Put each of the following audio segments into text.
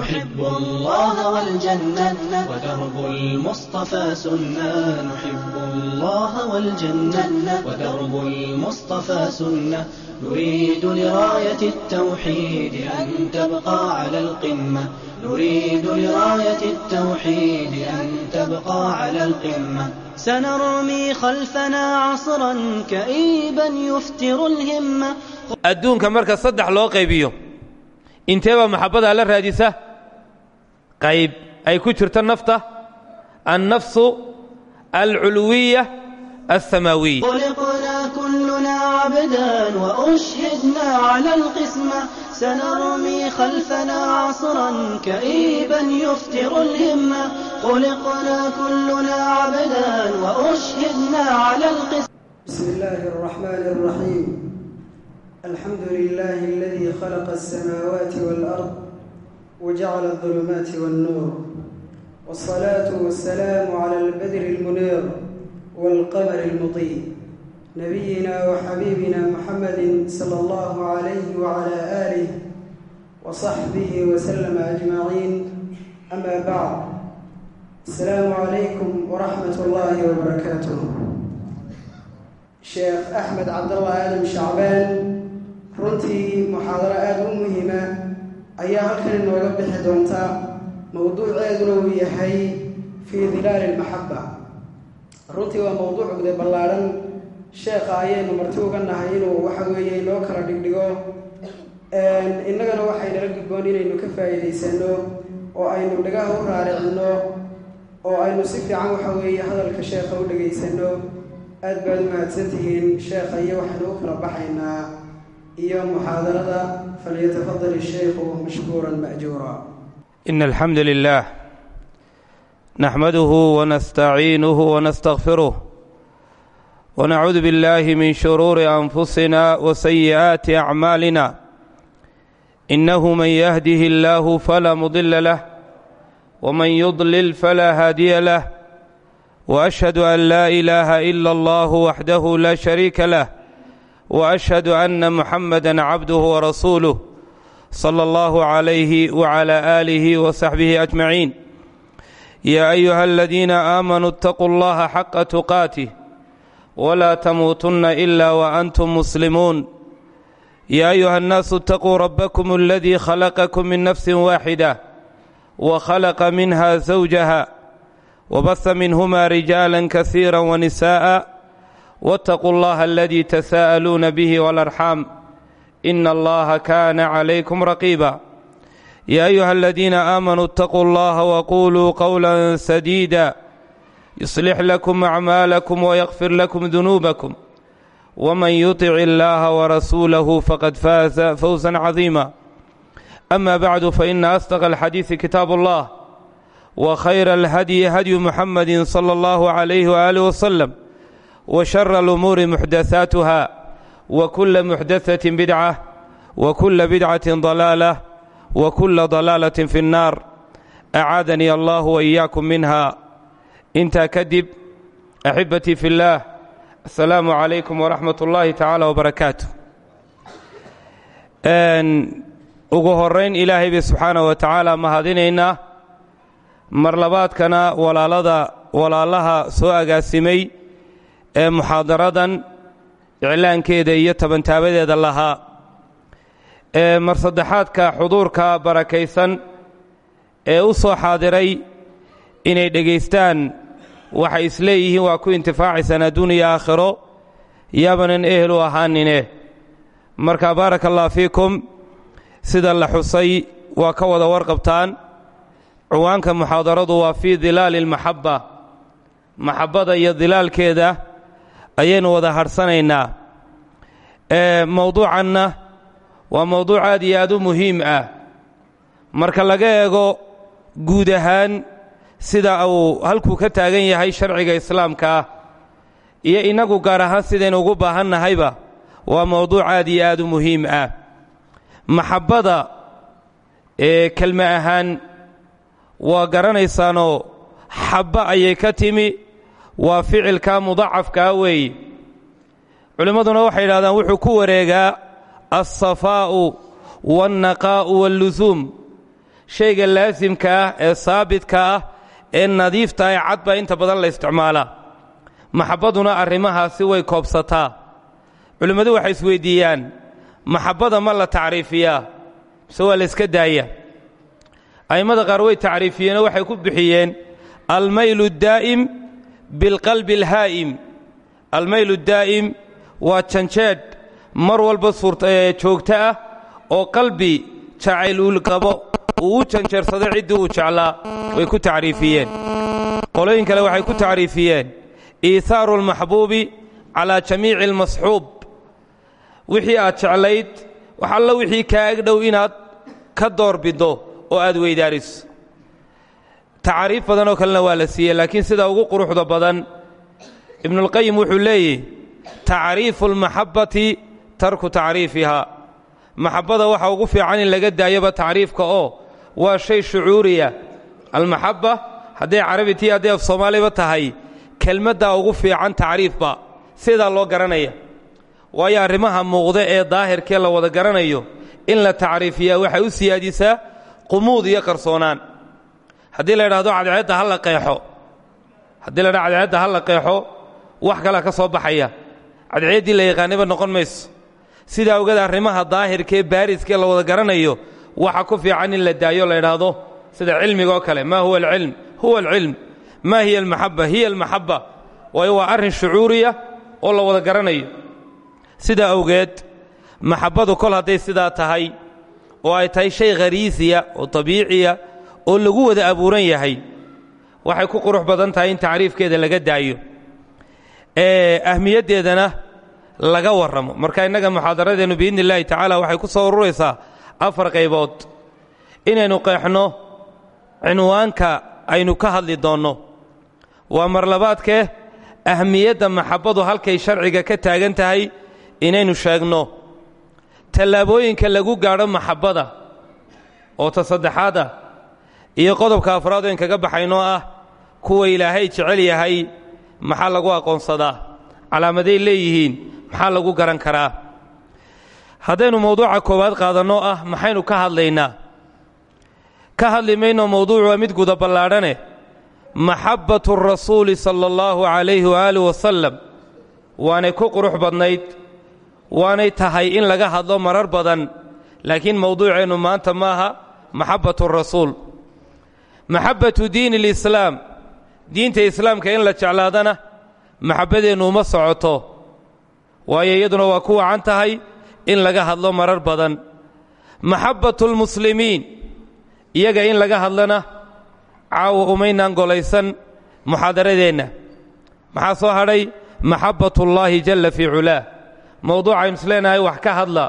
نحب الله والجنة ودرب المصطفى سنة نحب الله والجنة ودرب المصطفى سنة نريد لراية التوحيد أن تبقى على القمة نريد لراية التوحيد أن تبقى على القمة سنرمي خلفنا عصرا كئيبا يفتر الهمة أدونك مركز صدح لو قيبيو inteebaa maxabbadaa la raadisa qayb ay ku jirto nafta annafsu alculuwiya alsamaawiya خلقنا كلنا عبدا وأشهدنا على القسمة سنرمي خلفنا عصرا كئيبا يفتر الهمة خلقنا كلنا عبدا وأشهدنا على القسمة بسم الله الرحمن الرحيم الحمد لله الذي خلق السماوات والأرض وجعل الظلمات والنور والصلاة والسلام على البدر المنير والقمر المضيء نبينا وحبيبنا محمد صلى الله عليه وعلى آله وصحبه وسلم أجمعين أما بعد السلام عليكم ورحمة الله وبركاته شيخ أحمد عبد الله آدم شعبان runtii muxaadaro aada u muhiima ayaa halkan inooga bixi doonta mowduuceeduna uu yahay fii dilaali lmaxaba runtii waa mowduuc gude ballaadhan sheekha ayaynu marti uga nahay inuu waxa weeye inoo kala dhigdhigo. Innagana waxaynala gudboon inaynu ka faa'iidaysano oo aynu dhagaha u raaricino oo aynu si fiican waxa weeye hadalka sheekha u dhegaysano aad baad u mahadsantihiin sheekha iyo waxaynu u kala baxaynaa iyo muxaadarada falyatafadal الshaykhu mashkuura maأjuura in alxamdu lilah naxmaduhu wanastaciinuhu wanastaqfiruh wanacuudu biاllahi min shuruuri anfusina wasayi'aati acmaalina inahu man yahdihi illaahu fala mudila lah wman yudlil fala haadiya lah waashhadu an laa ilaaha ila allah waxdahu la shariika lah وأشهد أن محمدا عبده ورسوله صلى الله عليه وعلى آله وصحبه أجمعين يا أيها الذين آمنوا اتقوا الله حق تقاته ولا تموتن إلا وأنتم مسلمون يا أيها الناس اتقوا ربكم الذي خلقكم من نفس واحدة وخلق منها زوجها وبث منهما رجالا كثيرا ونساء واتقوا الله الذي تساءلون به والأرحام إن الله كان عليكم رقيبا يا أيها الذين آمنوا اتقوا الله وقولوا قولا سديدا يصلح لكم أعمالكم ويغفر لكم ذنوبكم ومن يطع الله ورسوله فقد فاز فوزا عظيما أما بعد فإن أصدق الحديث كتاب الله وخير الهدي هدي محمد صلى wshara alumuuri muxdathaatuha wa kula muxdathatin bidca wa kula bidcatin dalaalah wa kula dalaalatin fi اnnaar acaadanii allahu wa iyaakum minha intaa kadib axibatii fi اllaah asalaamu calaykum waraxmat ullaahi tacaala wbarakaatu ugu horayn ilaahay bay subxaanah wa tacaala mahadinaynaa mar labaadkana walaalada walaalaha soo agaasimay ee muxaadaradan iclaankeeda iyo tabantaabadeeda lahaa ee mar saddexaadka xuduurka barakaysan ee u soo xaadiray inay dhegaystaan waxay isleeyihiin waa ku intifaacaysaan adduun iyo aakhiro yaabanan ehel u ahaanine marka baaraka allah fiikum sida la xusay waa ka wada warqabtaan cuwaanka muxaadaradu waa fii dilaali almaxabba maxabbada iyo dilaalkeeda ayaynu wada hadhsanaynaa mowduucanna waa mowduuc aad iyo aad u muhiim ah. Marka laga eego guud ahaan sida uu halkuu ka taagan yahay sharciga islaamka ah iyo innagu gaar ahaan sidaynu ugu baahannahayba waa mowduuc aad iyo aad u muhiim ah. Maxabbada ee kelme ahaan waa garanaysaanoo xabba ayay ka timi waa ficilka mudacafkaa weeye culimmaduna waxay yidhahdaan wuxuu ku wareegaa alsafaa'u waalnaqaa'u waallusuum shayga laasimka ah ee saabitka ah ee nadiifta ee cad baa inta badan la isticmaalaa. Maxabbaduna arrimahaasi way koobsataa. Culimmadu waxay isweyddiiyaan maxabbada ma la tacriifiyaa mise waa la daaya a'immada qaar way tacriifiyeenoo waxay ku bixiyeen almaylu daa'im bilqalbi alhaa'im almaylu daa'im waa janjeedh mar walba joogto ah oo qalbi jacayl uu qabo uu u janjeersado ciddii uu jeclaa way ku tacriifiyeen qolooyin kale waxay ku tacriifiyeen iithaaru almaxbuubi calaa jamiici almasxuub wixii aad jeclayd wax alla wixii kaa ag inaad ka doorbiddo oo aad weydaariso tacaariif badan oo kalena waa la siiyey laakiin sida ugu quruxda badan ibnuulqayim wuxuu leeyihi tacriifu almaxabbati tarku tacriifihaa maxabbada waxa ugu fiican in laga daayoba tacriifka oo waa shay shucuuriya. Almaxabba hadday carabi tii hadday af soomaaliba tahay kelmaddaa ugu fiican tacriifba sidaa loo garanaya. Waayo arrimaha muuqda ee daahirkee la wada garanayo in la tacriifiyaa waxay u siyaadisaa qumuud iyo qarsoonaan haddii la idhahdo cadceedda ha la qeexo haddii la idhahdo cadceedda ha la qeexo wax kalea ka soo baxaya. Cadceeddii la yaqaaniba noqon mayso. Sidaa ogeed arrimaha daahirkaee baariskee la wada garanayo waxa ku fiican in la daayo la idhaahdo sida cilmiga oo kale. Maa huwa alcilm huwa alcilm maa hiya almaxabba hiya almaxabba waayo waa arrin shucuuriya oo la wada garanayo. Sidaa awgeed maxabbadu kol hadday sidaa tahay oo ay tahay shay khariisiya oo tabiiciya oo lagu wada abuuran yahay waxay ku qurux badan tahay in tacriifkeeda laga daayo ee ahmiyaddeedana laga warramo. Marka innaga muxaadaradeennu biidni illaahi tacaala waxay ku soo ururaysaa afar qaybood. Inaynu qeexno cinwaanka aynu ka hadli doonno. Waa marlabaadkee ahmiyadda maxabbadu halkay sharciga ka taagan tahay inaynu sheegno. Tallaabooyinka lagu gaadho maxabbada oo ta saddexaad ah iyo qodobka afraad oyn kaga baxaynoo ah kuwa ilaahay jecel yahay maxaa lagu aqoonsadaa? Calaamaday leeyihiin maxaa lagu garan karaa? Haddaynu mowduuca koowaad qaadanno ah maxaynu ka hadlaynaa? Ka hadli mayno waa mid guda ballaadhane. Maxabbatu rasuuli sala allahu calayhi waaalih wasalam waanay ku qurux badnayd. Waanay tahay in laga hadlo marar badan. Laakiin mowduuceennu maanta maaha maxabbatu rasuul maxabbatu diini alislaam diinta islaamka in la jeclaadana maxabbadeennu uma socoto. Waayo iyaduna waa ku wacan tahay in laga hadlo marar badan. Maxabbatu lmuslimiin. Iyaga in laga hadlana caawa umaynaan golaysan muxaadaradeenna maxaa soo hadhay? Maxabbatullaahi jalla fii culaah mowduucaynu isleenahay wax ka hadla.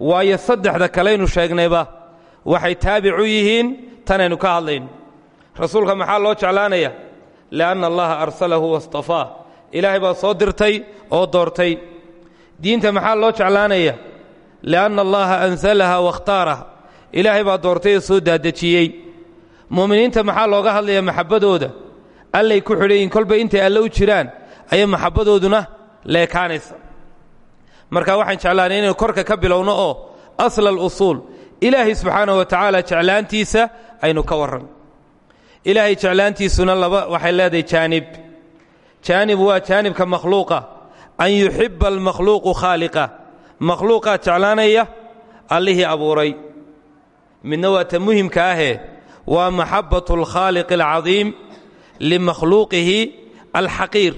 Waayo saddexda kalaynu sheegnayba. Waxay taabic u yihiin tanaynu ka hadlayno rasuulka maxaa loo jeclaanaya? Lianna allaha arsalahu wastafaah ilaahay baa soo dirtay oo doortay. Diinta maxaa loo jeclaanaya? Lianna allaha ansalaha wakhtaaraha ilaahay baa doortay oo soo daadejiyey mu'miniinta maxaa looga hadlaya maxabbadooda allay ku xidhayiin kolba intay alle u jiraan ayay maxabbadooduna leekaanaysa marka waxaan jeclaanay inaynu korka ka bilowno oo asla alusuul ilaahay subxaanahu wa tacaala jeclaantiisa aynu ka warran. Ilaahay jeclaantiisuna laba waxay leedahay jaanib. Jaanib waa jaanibka makhluuqa. An yuxibba almakhluuqu khaaliqa. Makhluuqaa jeclaanaya allihii abuuray. Midna waa ta muhimka ahee waa maxabbatu alkhaaliqi alcadiim limakhluuqihi alxaqiir.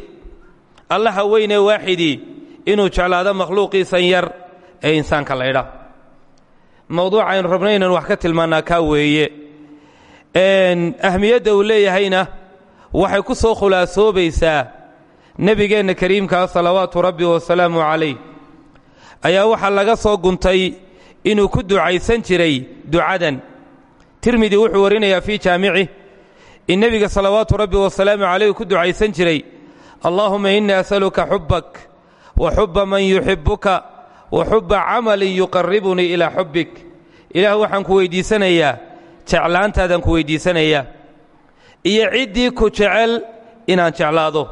Allaha weynee waaxidii inuu jeclaado makhluuqiisan yar ee insaanka laydha mowduuca aynu rabno inaan wax ka tilmaannaa kaa weeye. Ahmiyadda uu leeyahayna waxay ku soo khulaasoobaysaa nebigeenna kariimkaa salawaatu rabbi wasalaamu calayh. Ayaa waxaa laga soo guntay inuu ku ducaysan jiray ducadan. Tirmidi wuxuu warinayaa fii jaamici in nebiga salawaatu rabbi wasalaamu calayh ku ducaysan jiray allaahuma innii asaluka xubbak wa xubba man yuxibbuka wa xubba camalin yuqarribunii ilaa xubbik. Ilaah waxaan ku weyddiisanayaa jeclaantaadaan ku weyddiisanayaa iyo ciddii ku jecel inaan jeclaado.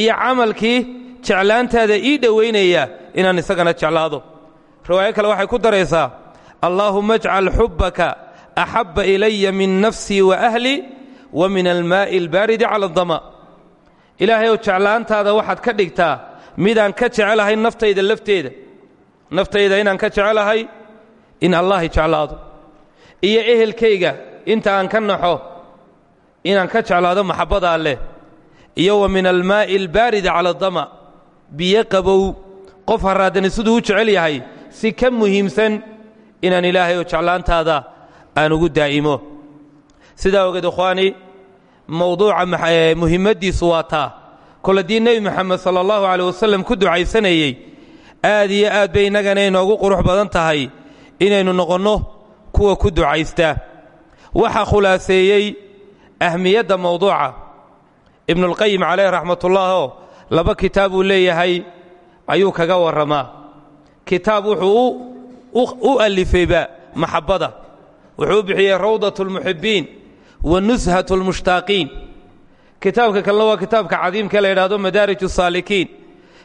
Iyo camalkii jeclaantaada ii dhowaynaya inaan isagana jeclaado. Riwaayo kale waxay ku daraysaa allaahumma ajcal xubbaka axabba ilaya min nafsii wa ahlii wa min almaa'i albaaridi cala adama ilaahay ow jeclaantaada waxaad ka dhigtaa midaan ka jecelahay naftayda lafteeda naftayda inaan ka jecelahay in allahi jeclaado. Iyo ehelkayga inta aan ka naxo inaan ka jeclaado maxabbada alleh iyo wa min almaa'i albaaridi cala adama biyo qabow. Qof harraadani siduu u jecel yahay si ka muhiimsan inaan ilaahay oo jeclaantaada aan ugu daa'imo. Sidaa ogeed ikhwaani mowduuca muhimmaddiisu waa taa. Kol haddii nebi moxamed sala allahu caleyh wasallam ku ducaysanayey aad iyo aad bay inagana inoogu qurux badan tahay inaynu noqonno kuwa ku ducaysta. Waxa khulaaseeyey ahmiyadda mowduuca ibnulqayim caleyh raxmatullaahoo laba kitaab uu leeyahay ayuu kaga warramaa. Kitaab wuxuu u alifayba maxabbada wuxuu u bixiyey rawdat almuxibbiin wa nushat almushtaaqiin kitaabka kalena waa kitaabka cadiimka la yidhaahdo madaarij asaalikiin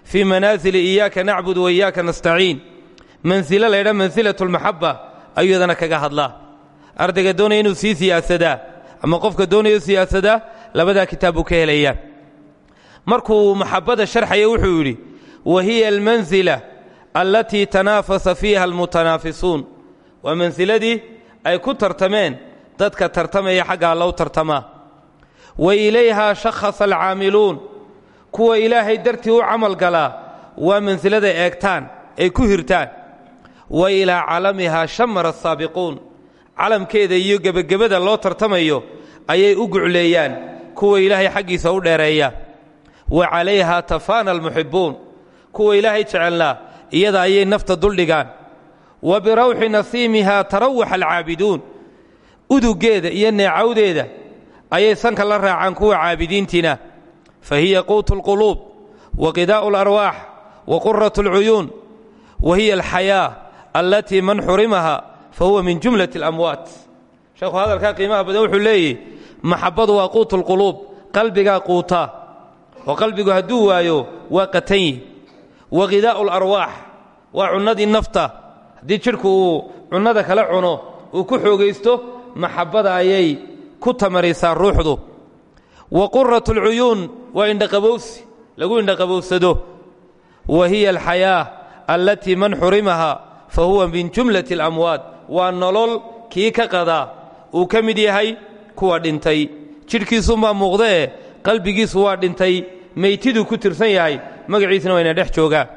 fii manaasili iyaaka nacbud wa iyaaka nastaciin mansilo la ydhaha mansilaة اlmaxaba ayuu yadana kaga hadlaa ardayga doonaya inuu sii siyaasadaa ama qofka doonayo siyaasadaa labadaa kitaab buu ka helayaa markuu maxabbada sharxaya wuxuu yidhi wa hiya almansila allatii tanaafasa fiiha almutanaafisuun waa mansiladii ay ku tartameen dadka tartamaya xagga allow tartamaa wa ilayhaa shakhasa kuwa ilaahay dartii u camal galaa waa mansiladay eegtaan ay ku hirtaan. Wa ilaa calamihaa shamara asaabiquun calamkeeda iyo gebagabada loo tartamayo ayay u gucleeyaan kuwa ilaahay xaggiisa u dheereeya. Wa calayhaa tafaana almuxibbuun kuwa ilaahay jecelnaa iyada ayay nafta duldhigaan wa birawxi nasiimihaa tarawaxa alcaabiduun. Udugeeda iyo neecawdeeda ayay sanka la raacaan kuwa caabidiintiina fa hiya quutu alquluub wa qidaa'u alarwaax wa quratu alcuyuun wa hiya alxayaa allatii man xurimaha fa huwa min jumlati alamwaat sheekhu hadalkaa qiimaha badan wuxuu leeyahy maxabbadu waa quutu lquluub qalbigaa quutaa oo qalbigu hadduu waayo waa qatanyi wa qidaa'u alarwaax waa cunnadii nafta haddii jidhku uu cunnada kala cuno uu ku xoogaysto maxabbada ayay ku tamarisaa ruuxdu wa quratu alcuyuun waa indhaqabowsi lagu indhaqabowsado wa hiya alxayaa allatii man xurimaha fa huwa min jumlati alamwaad waa nolol kii ka qadaa uu ka mid yahay kuwa dhintay. Jidhkiisuunbaa muuqdae qalbigiisu waa dhintay meytiduu ku tirsan yahay magaciisna waa ina dhex joogaa.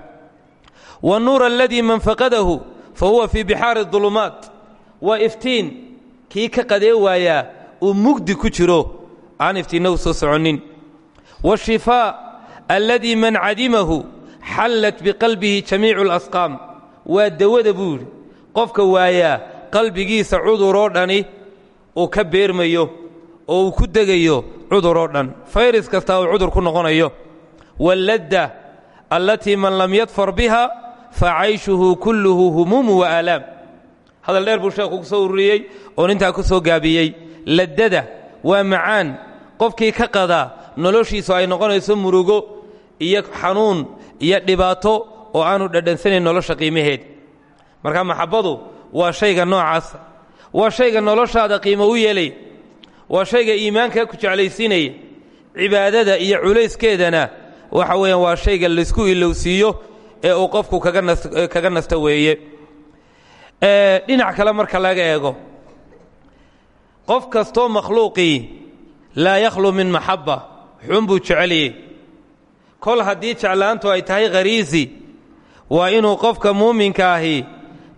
Wanuur aladii man faqadahu fa huwa fii bixaari dulumaat waa iftiin kii ka qadee waayaa uu mugdi ku jiro aan iftiinna u soo soconnin washifaa alladii man cadimahu xallat biqalbihi jamiicu alasqaam waa dawada buu qofka waayaa qalbigiisa cuduroo dhani uu ka beermayo oo uu ku degayo cuduroo dhan. Fayras kastaa uu cudur ku noqonayo. Walladda allatii man lam yadfar biha fa cayshuhu kulluhu humuumu wa aalaam. Hadal dheer buu sheekhu ku soo ururiyey oon intaa ku soo gaabiyey. Laddada waa macaan. Qofkii ka qadaa noloshiisu ay noqonayso murugo iyo xanuun iyo dhibaato oo aanu dhadhansanayn nolosha qiimaheed. Marka maxabbadu waa shayga noocaasa waa shayga noloshaada qiimo u yeelaya waa shayga iimaankaa ku jeclaysiinaya. Cibaadada iyo culayskeedana waxa weeyaan waa shayga laysku ilowsiiyo ee uu qofku kaga nasto weeye. Dhinac kale marka laga eego qof kastoo makhluuqii laa yakhlu min maxabba xun buu jeceliyey kol haddii jeclaantu ay tahay khariisi waa inuu qofka muuminka ahi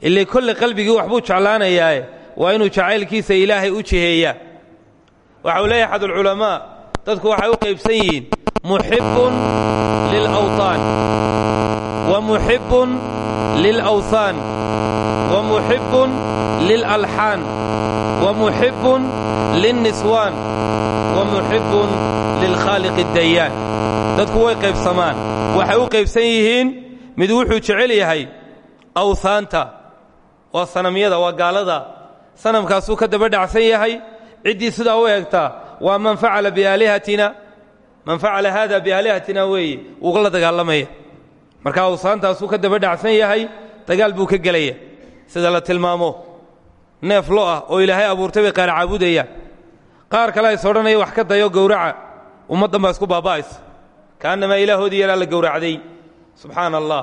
ile kolle qalbigii waxbuu jeclaanayaae waa inuu jacaylkiisa ilaahay u jiheeyaa. Waxa uu leeyahay axadulculamaa dadku waxay u qaybsan yihiin muxibbun lilawطaan wa muxibbun lilawthaan. Wa muxibbun lilalxaan lilniswaan wa muxibbun lilkhaaliqi اddayaan dadku way qaybsamaan waxay u qaybsan yihiin mid wuxuu jecel yahay awhaanta waa sanamyada waa gaalada sanamkaasuu ka daba dhacsan yahay ciddii sidaa u eegtaa waa man facala biaalihatina man facala haada biaalihatina weeye wuu la dagaalamaya marka awsaantaasuu ka daba dhacsan yahay dagaal buu ka gelaya sida la tilmaamo neef lo ah oo ilaahay abuurtay bay qaar caabudayaan. Qaar kale is odhanaya wax ka dayo gowraca ummaddan baa isku baaba'aysa. Kaannamaa ilaahoodii yaraa la gowracday. Subxaana allah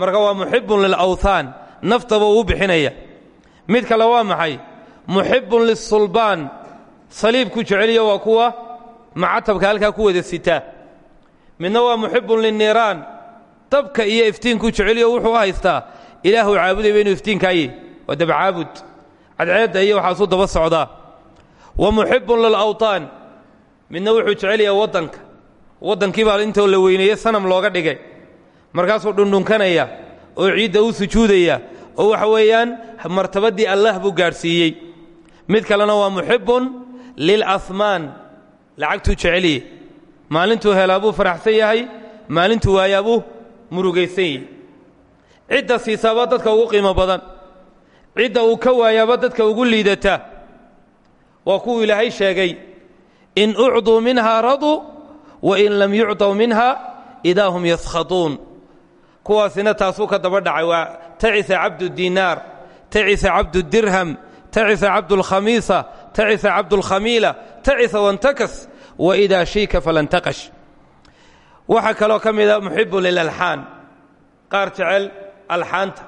marka waa muxibbun lilawthaan naftaba uu bixinaya. Mid kale waa maxay? Muxibbun lisulbaan saliibku jeceliyo waa kuwa macatabka halkaa ku wada sitaa midna waa muxibbun lilniiraan dabka iyo iftiinku jeceliyo wuxuu haystaa. Ilaahuu caabudayba inuu iftiinkaaye waa dabcaabud cadceedda iyo waxaasuu daba socdaa. Wa muxibbun lilawطaan midna wuxuu jecelyaha waddanka. Waddankii baa intoo la weyneeye sanam looga dhigay. Markaasuu dhundhunkanaya oo ciidda u sujuudaya oo waxa weeyaan martabaddii allah buu gaadhsiiyey. Mid kalena waa muxibbun lilasmaan lacagtuu jecelye maalintuu helaa buu faraxsan yahay maalintuu waayaa buu murugaysan yahay cidda siisaaba dadka ugu qiimo badan cidda uu ka waayaaba dadka ugu liidata. Waa kuwuu ilaahay sheegay in ucduu minhaa raduu wain lam yucdaw minha idaa hum yaskhatuun. Kuwaasina taasuu ka daba dhacay waa tacisa cabdudiinaar tacisa cabdudirham tacisa cabdulkhamiisa tacisa cabdulkhamiila tacisa wantakas waidaa shiika falantaqash waxaa kaloo ka mida muxibun lilalxaan qaar jecel alxaanta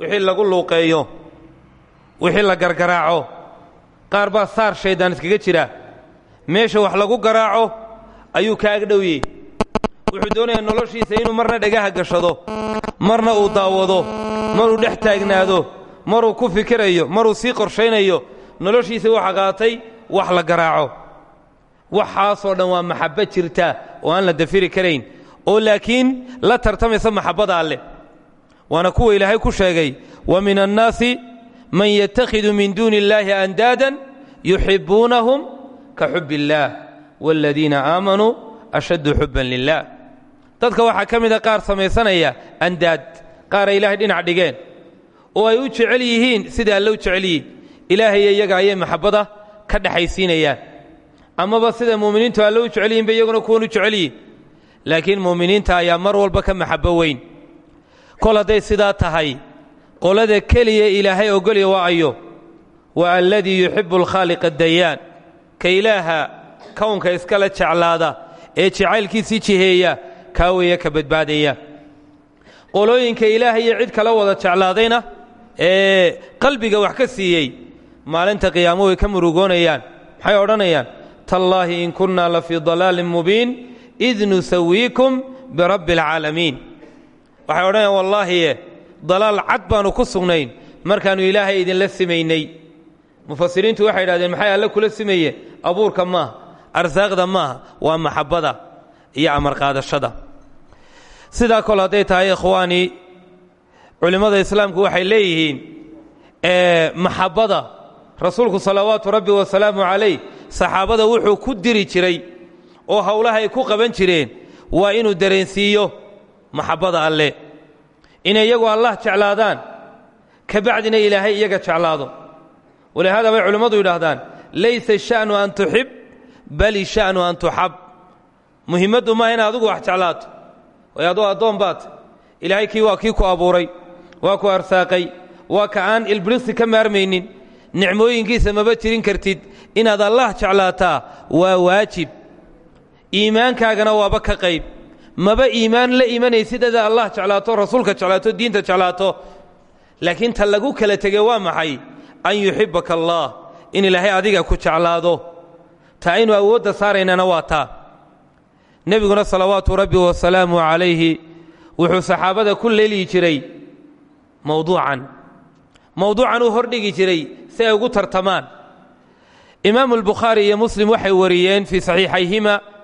wixii lagu luuqeeyo wixii la gargaraaco. Qaar baa saar shaydaan iskaga jira. Meesha wax lagu garaaco ayuu ka agdhowyey wuxuu doonayaa noloshiisa inuu marna dhagaha gashado marna uu daawado maruu dhex taagnaado maruu ku fikirayo maruu sii qorshaynayo. Noloshiisa waxa qaatay wax la garaaco. Waxaasoo dhan waa maxabbo jirta oo aan la dafiri karayn oo laakiin la tartamaysa maxabbada alleh waana kuwa ilaahay ku sheegay wa min annaasi man yatakhidu min duuni illaahi andaadan yuxibbuunahum ka xub illaah waaladiina aamanuu ashaddu xubban lilah dadka waxaa ka mida qaar samaysanaya andaad. Qaar ay ilaahay dhinac dhigeen. Oo ay u jecel yihiin sida alle u jecel yihiin. Ilaahayo iyaga ayay maxabbada ka dhexaysiinayaan amaba sida muuminiintu alle u jecel yihiin ba iyaguna kuwan u jecel yihiin laakiin muuminiinta ayaa mar walba ka maxabbo weyn qolada keliya ilaahay ogolya waa ayo. Waa alladii yuxibbu alkhaaliqa dayaan ka ilaaha kownka iskala jeclaada ee jacaylkiisii jiheeya kaa weeye ka badbaadaya. Qolooyinka ilaahay iyo cid kala wada jeclaadayna ee qalbiga wax ka siiyey maalinta qiyaamo way ka murugoonayaan. Maxay odhanayaan? Tallaahi in kunna la fii dalaalin mubiin id nusawiikum birabbi alcaalamiin waxay odhanayaan wallaahiye dalaal cad baannu ku sugnayn. Markaannu ilaahay idinla simaynay. Mufasiriintu waxay idhahdeen maxay alle kula simaye? Abuurka maaha arsaaqda maaha waa maxabbada iyo amarqaadashada. Sidaa kol hadday tahay ikhwaanii culimmada islaamku waxay leeyihiin maxabbada rasuulku salawaatu rabbi wasalaamu calayh saxaabada wuxuu ku diri jiray oo howlaha ay ku qaban jireen waa inuu dareensiiyo maxabbada alle inay iyagu allah jeclaadaan ka bacdina ilaahay iyaga jeclaado. Walihaada bay culimmadu yidhaahdaan laysa sha'nu an tuxib bal sha'nu an tuxab. Muhimmaddu maaha in adigu wax jeclaato. Way aduu addoon baat ilaahay kii waa kii ku abuuray waa ku arsaaqay waa ka aan ilbirisi ka maarmaynin. Nicmooyinkiisa maba jirin kartid. Inaad allah jeclaataa waa waajib. Iimaankaagana waaba ka qayb maba iimaan la imanaysid ada allah jeclaato rasuulka jeclaato diinta jeclaato. Laakiin ta lagu kala tegey waa maxay? An yuxibbaka allah in ilaahay adiga ku jeclaado. Taa aynu awoodda saaraynana waa taa nebiguna salawaatu rabbi wasalaamu calayhi wuxuu saxaabada ku jiray mowduucan mowduucan uu hordhigi jiray si ugu tartamaan. Imaamu albukhaari iyo muslim waxay wariyeen fii saxiixayhima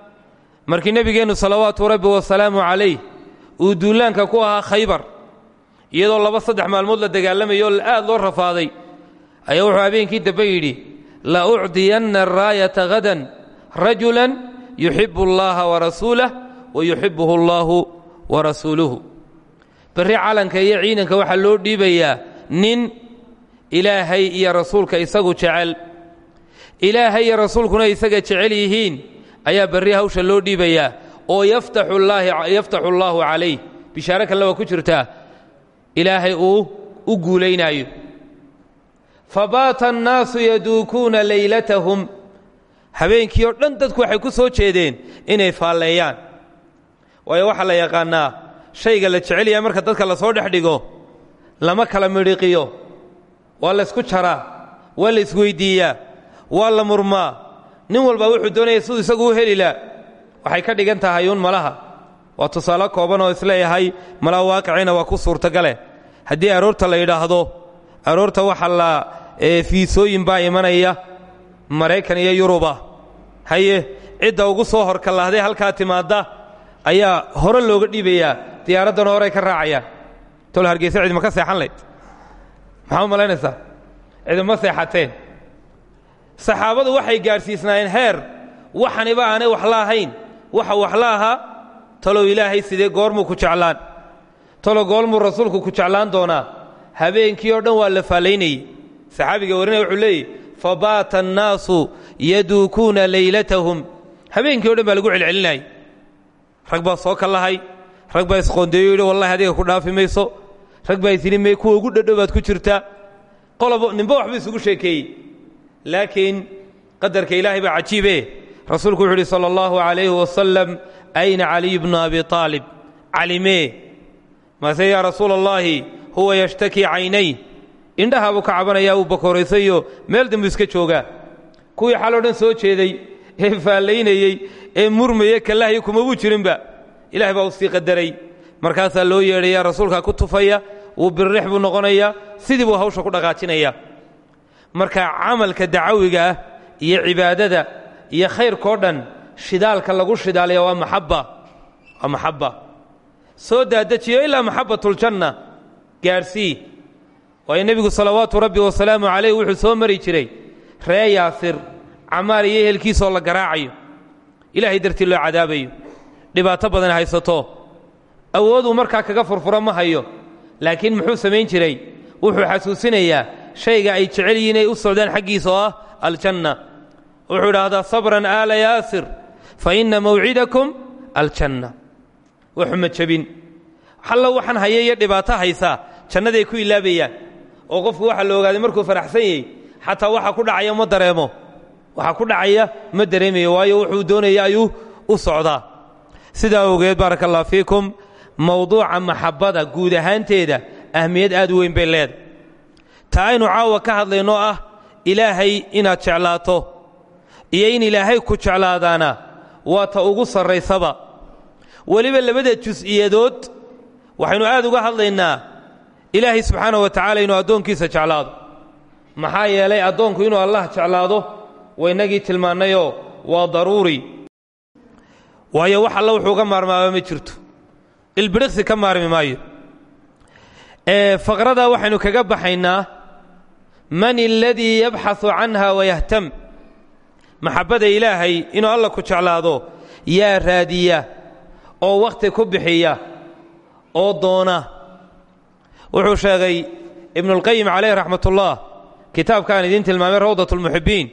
markii nebigeennu salawaatu rabbi wasalaamu calayh uu duulaanka ku ahaa khaybar iyadoo laba saddex maalmood la dagaalamayo oo aad loo rafaaday ayaa wuxuu habeenkii dambe yidhi la ucdiyanna araayata hadan rajulan yuxibu allaha warasuulah wa yuxibuhu allaahu wa rasuuluhu. Berri calanka iyo ciidanka waxaa loo dhiibayaa nin ilaahay iyo rasuulka isagu jecel. Ilaahay iyo rasuulkuna isaga jecel yihiin ayaa berri hawsha loo dhiibayaa oo yaftaxu allaahu calayh. Bishaaro kalena waa ku jirtaa ilaahay uu u guulaynaayo. Fabaata annaasu yaduukuuna leylatahum habeenkii oo dhan dadku waxay ku soo jeedeen inay faalleeyaan. Waayo waxaa la yaqaannaa shayga la jecelyaha marka dadka la soo dhex dhigo lama kala midhiqiyo. Waa la ysku jaraa waa la isweyddiiyaa waa la murmaa nin walba wuxuu doonaya siduu isagu u heli laa. Waxay ka dhigan tahay uun malaha. Waa tusaale kooban oo is leeyahay malaha waaqiciina waa ku suurtagale. Haddii aroorta la yidhaahdo aroorta waxa la fiisooyin baa imanaya maraykan iyo yuruba. Haye cidda ugu soo horkallahday halkaa timaadda ayaa hore looga dhiibayaa diyaaraddana horey ka raacayaan tol hargeysa cidima ka seexan layd maxaa u malaynaysaa? Cidima seexateen saxaabadu waxay gaadhsiisnaayeen heer waxaniba aanay wax la ahayn. Waxa wax la ahaa talow ilaahay sidee goormuu ku jeclaan? Talow goormuu rasuulku ku jeclaan doonaa? Habeenkii oo dhan waa la faalaynayey. Saxaabiga warinaya wuxuu leeyahy fabaata annaasu yaduukuuna leylatahum habeenkii o dhan baa lagu celcelinayay rag baa soo kallahay. Rag baa isqoondeeyo yidhi wallahi adiga ku dhaafi mayso. Rag baa isyidhi may kuwa ugu dhadhow baad ku jirtaa. Qolobo ninba waxba isugu sheekeeyey laakiin qadarka ilaahay baa cajiibe rasuulku wuxuu uhi sala allahu calayhi wasalam ayna caliy bnu abi aalib calimee? Maase yaa rasuula allaahi huwa yashtakii caynay indhahaabuu ka cabanayaa uu bakooraysayo meel dambu iska joogaa kuwii xaloo dhan soo jeeday ee faallaynayey ee murmaya kallahyo kumabuu jirinba. Ilahay baa u sii qadaray. Markaasaa loo yeedhaya rasuulkaa ku tufaya wuu birrix buu noqonayaa sidii buu hawsha ku dhaqaajinaya marka camalka dacawiga ah iyo cibaadada iyo khayrkao dhan shidaalka lagu shidaalaya waa maxabba waa maxabba. Soo daadajiyo ilaa maxabbatuljanna gaadhsii waayo nebigu salawaatu rabbi wasalaamu calayh wuxuu soo mari jiray ree yaasir camaar iyo ehelkiisoo la garaacayo. Ilaahay dartii loo cadaabayo. Dhibaato badan haysato. Awooduu markaa kaga furfuro ma hayo laakiin muxuu samayn jiray? Wuxuu xasuusinayaa shayga ay jecel yihiin inay u socdaan xaggiisa oo ah aljanna. Wuxuu idhaahdaa sabran aala yaasir fa inna mawcidakum aljanna. Waxuma jebin. Hallo waxaan haya iyo dhibaato haysaa jannaday ku ilaabayaan. Oo qofku waxaa la ogaaday markuu faraxsan yahay xataa waxa ku dhacaya ma dareemo. Waxa ku dhacaya ma dareemayo waayo wuxuu doonaya ayuu u socdaa. Sidaa awgeed baaraka allah fiikum mowduuca maxabbada guud ahaanteeda ahmiyad aad weyn bay leedahay ta aynu caawa ka hadlayno ah ilaahay inaad jeclaato. Iyo in ilaahay ku jeclaadaana waa ta ugu sarraysaba. Weliba labada jus'iyadood waxaynu aad uga hadlaynaa ilaahay subxaana wa tacaala inuu addoonkiisa jeclaado. Maxaa yeelay addoonku inuu allah jeclaado waynagii tilmaannayoo waa daruuri. Waayo wax alla wuxuu ga maarmaaba ma jirto. Ilbidhiqsi ka maarmi maayo. Faqradaa waxaynu kaga baxaynaa man aladii yabxasu canha wayahtam maxabbada ilaahay inuu alla ku jeclaado yaa raadiya oo wakhti ku bixiya oo doona. Wuxuu sheegay ibnuاlqayim calayh raxmat ullah kitaabkaan idiin tilmaamay rawdat اlmuxibiin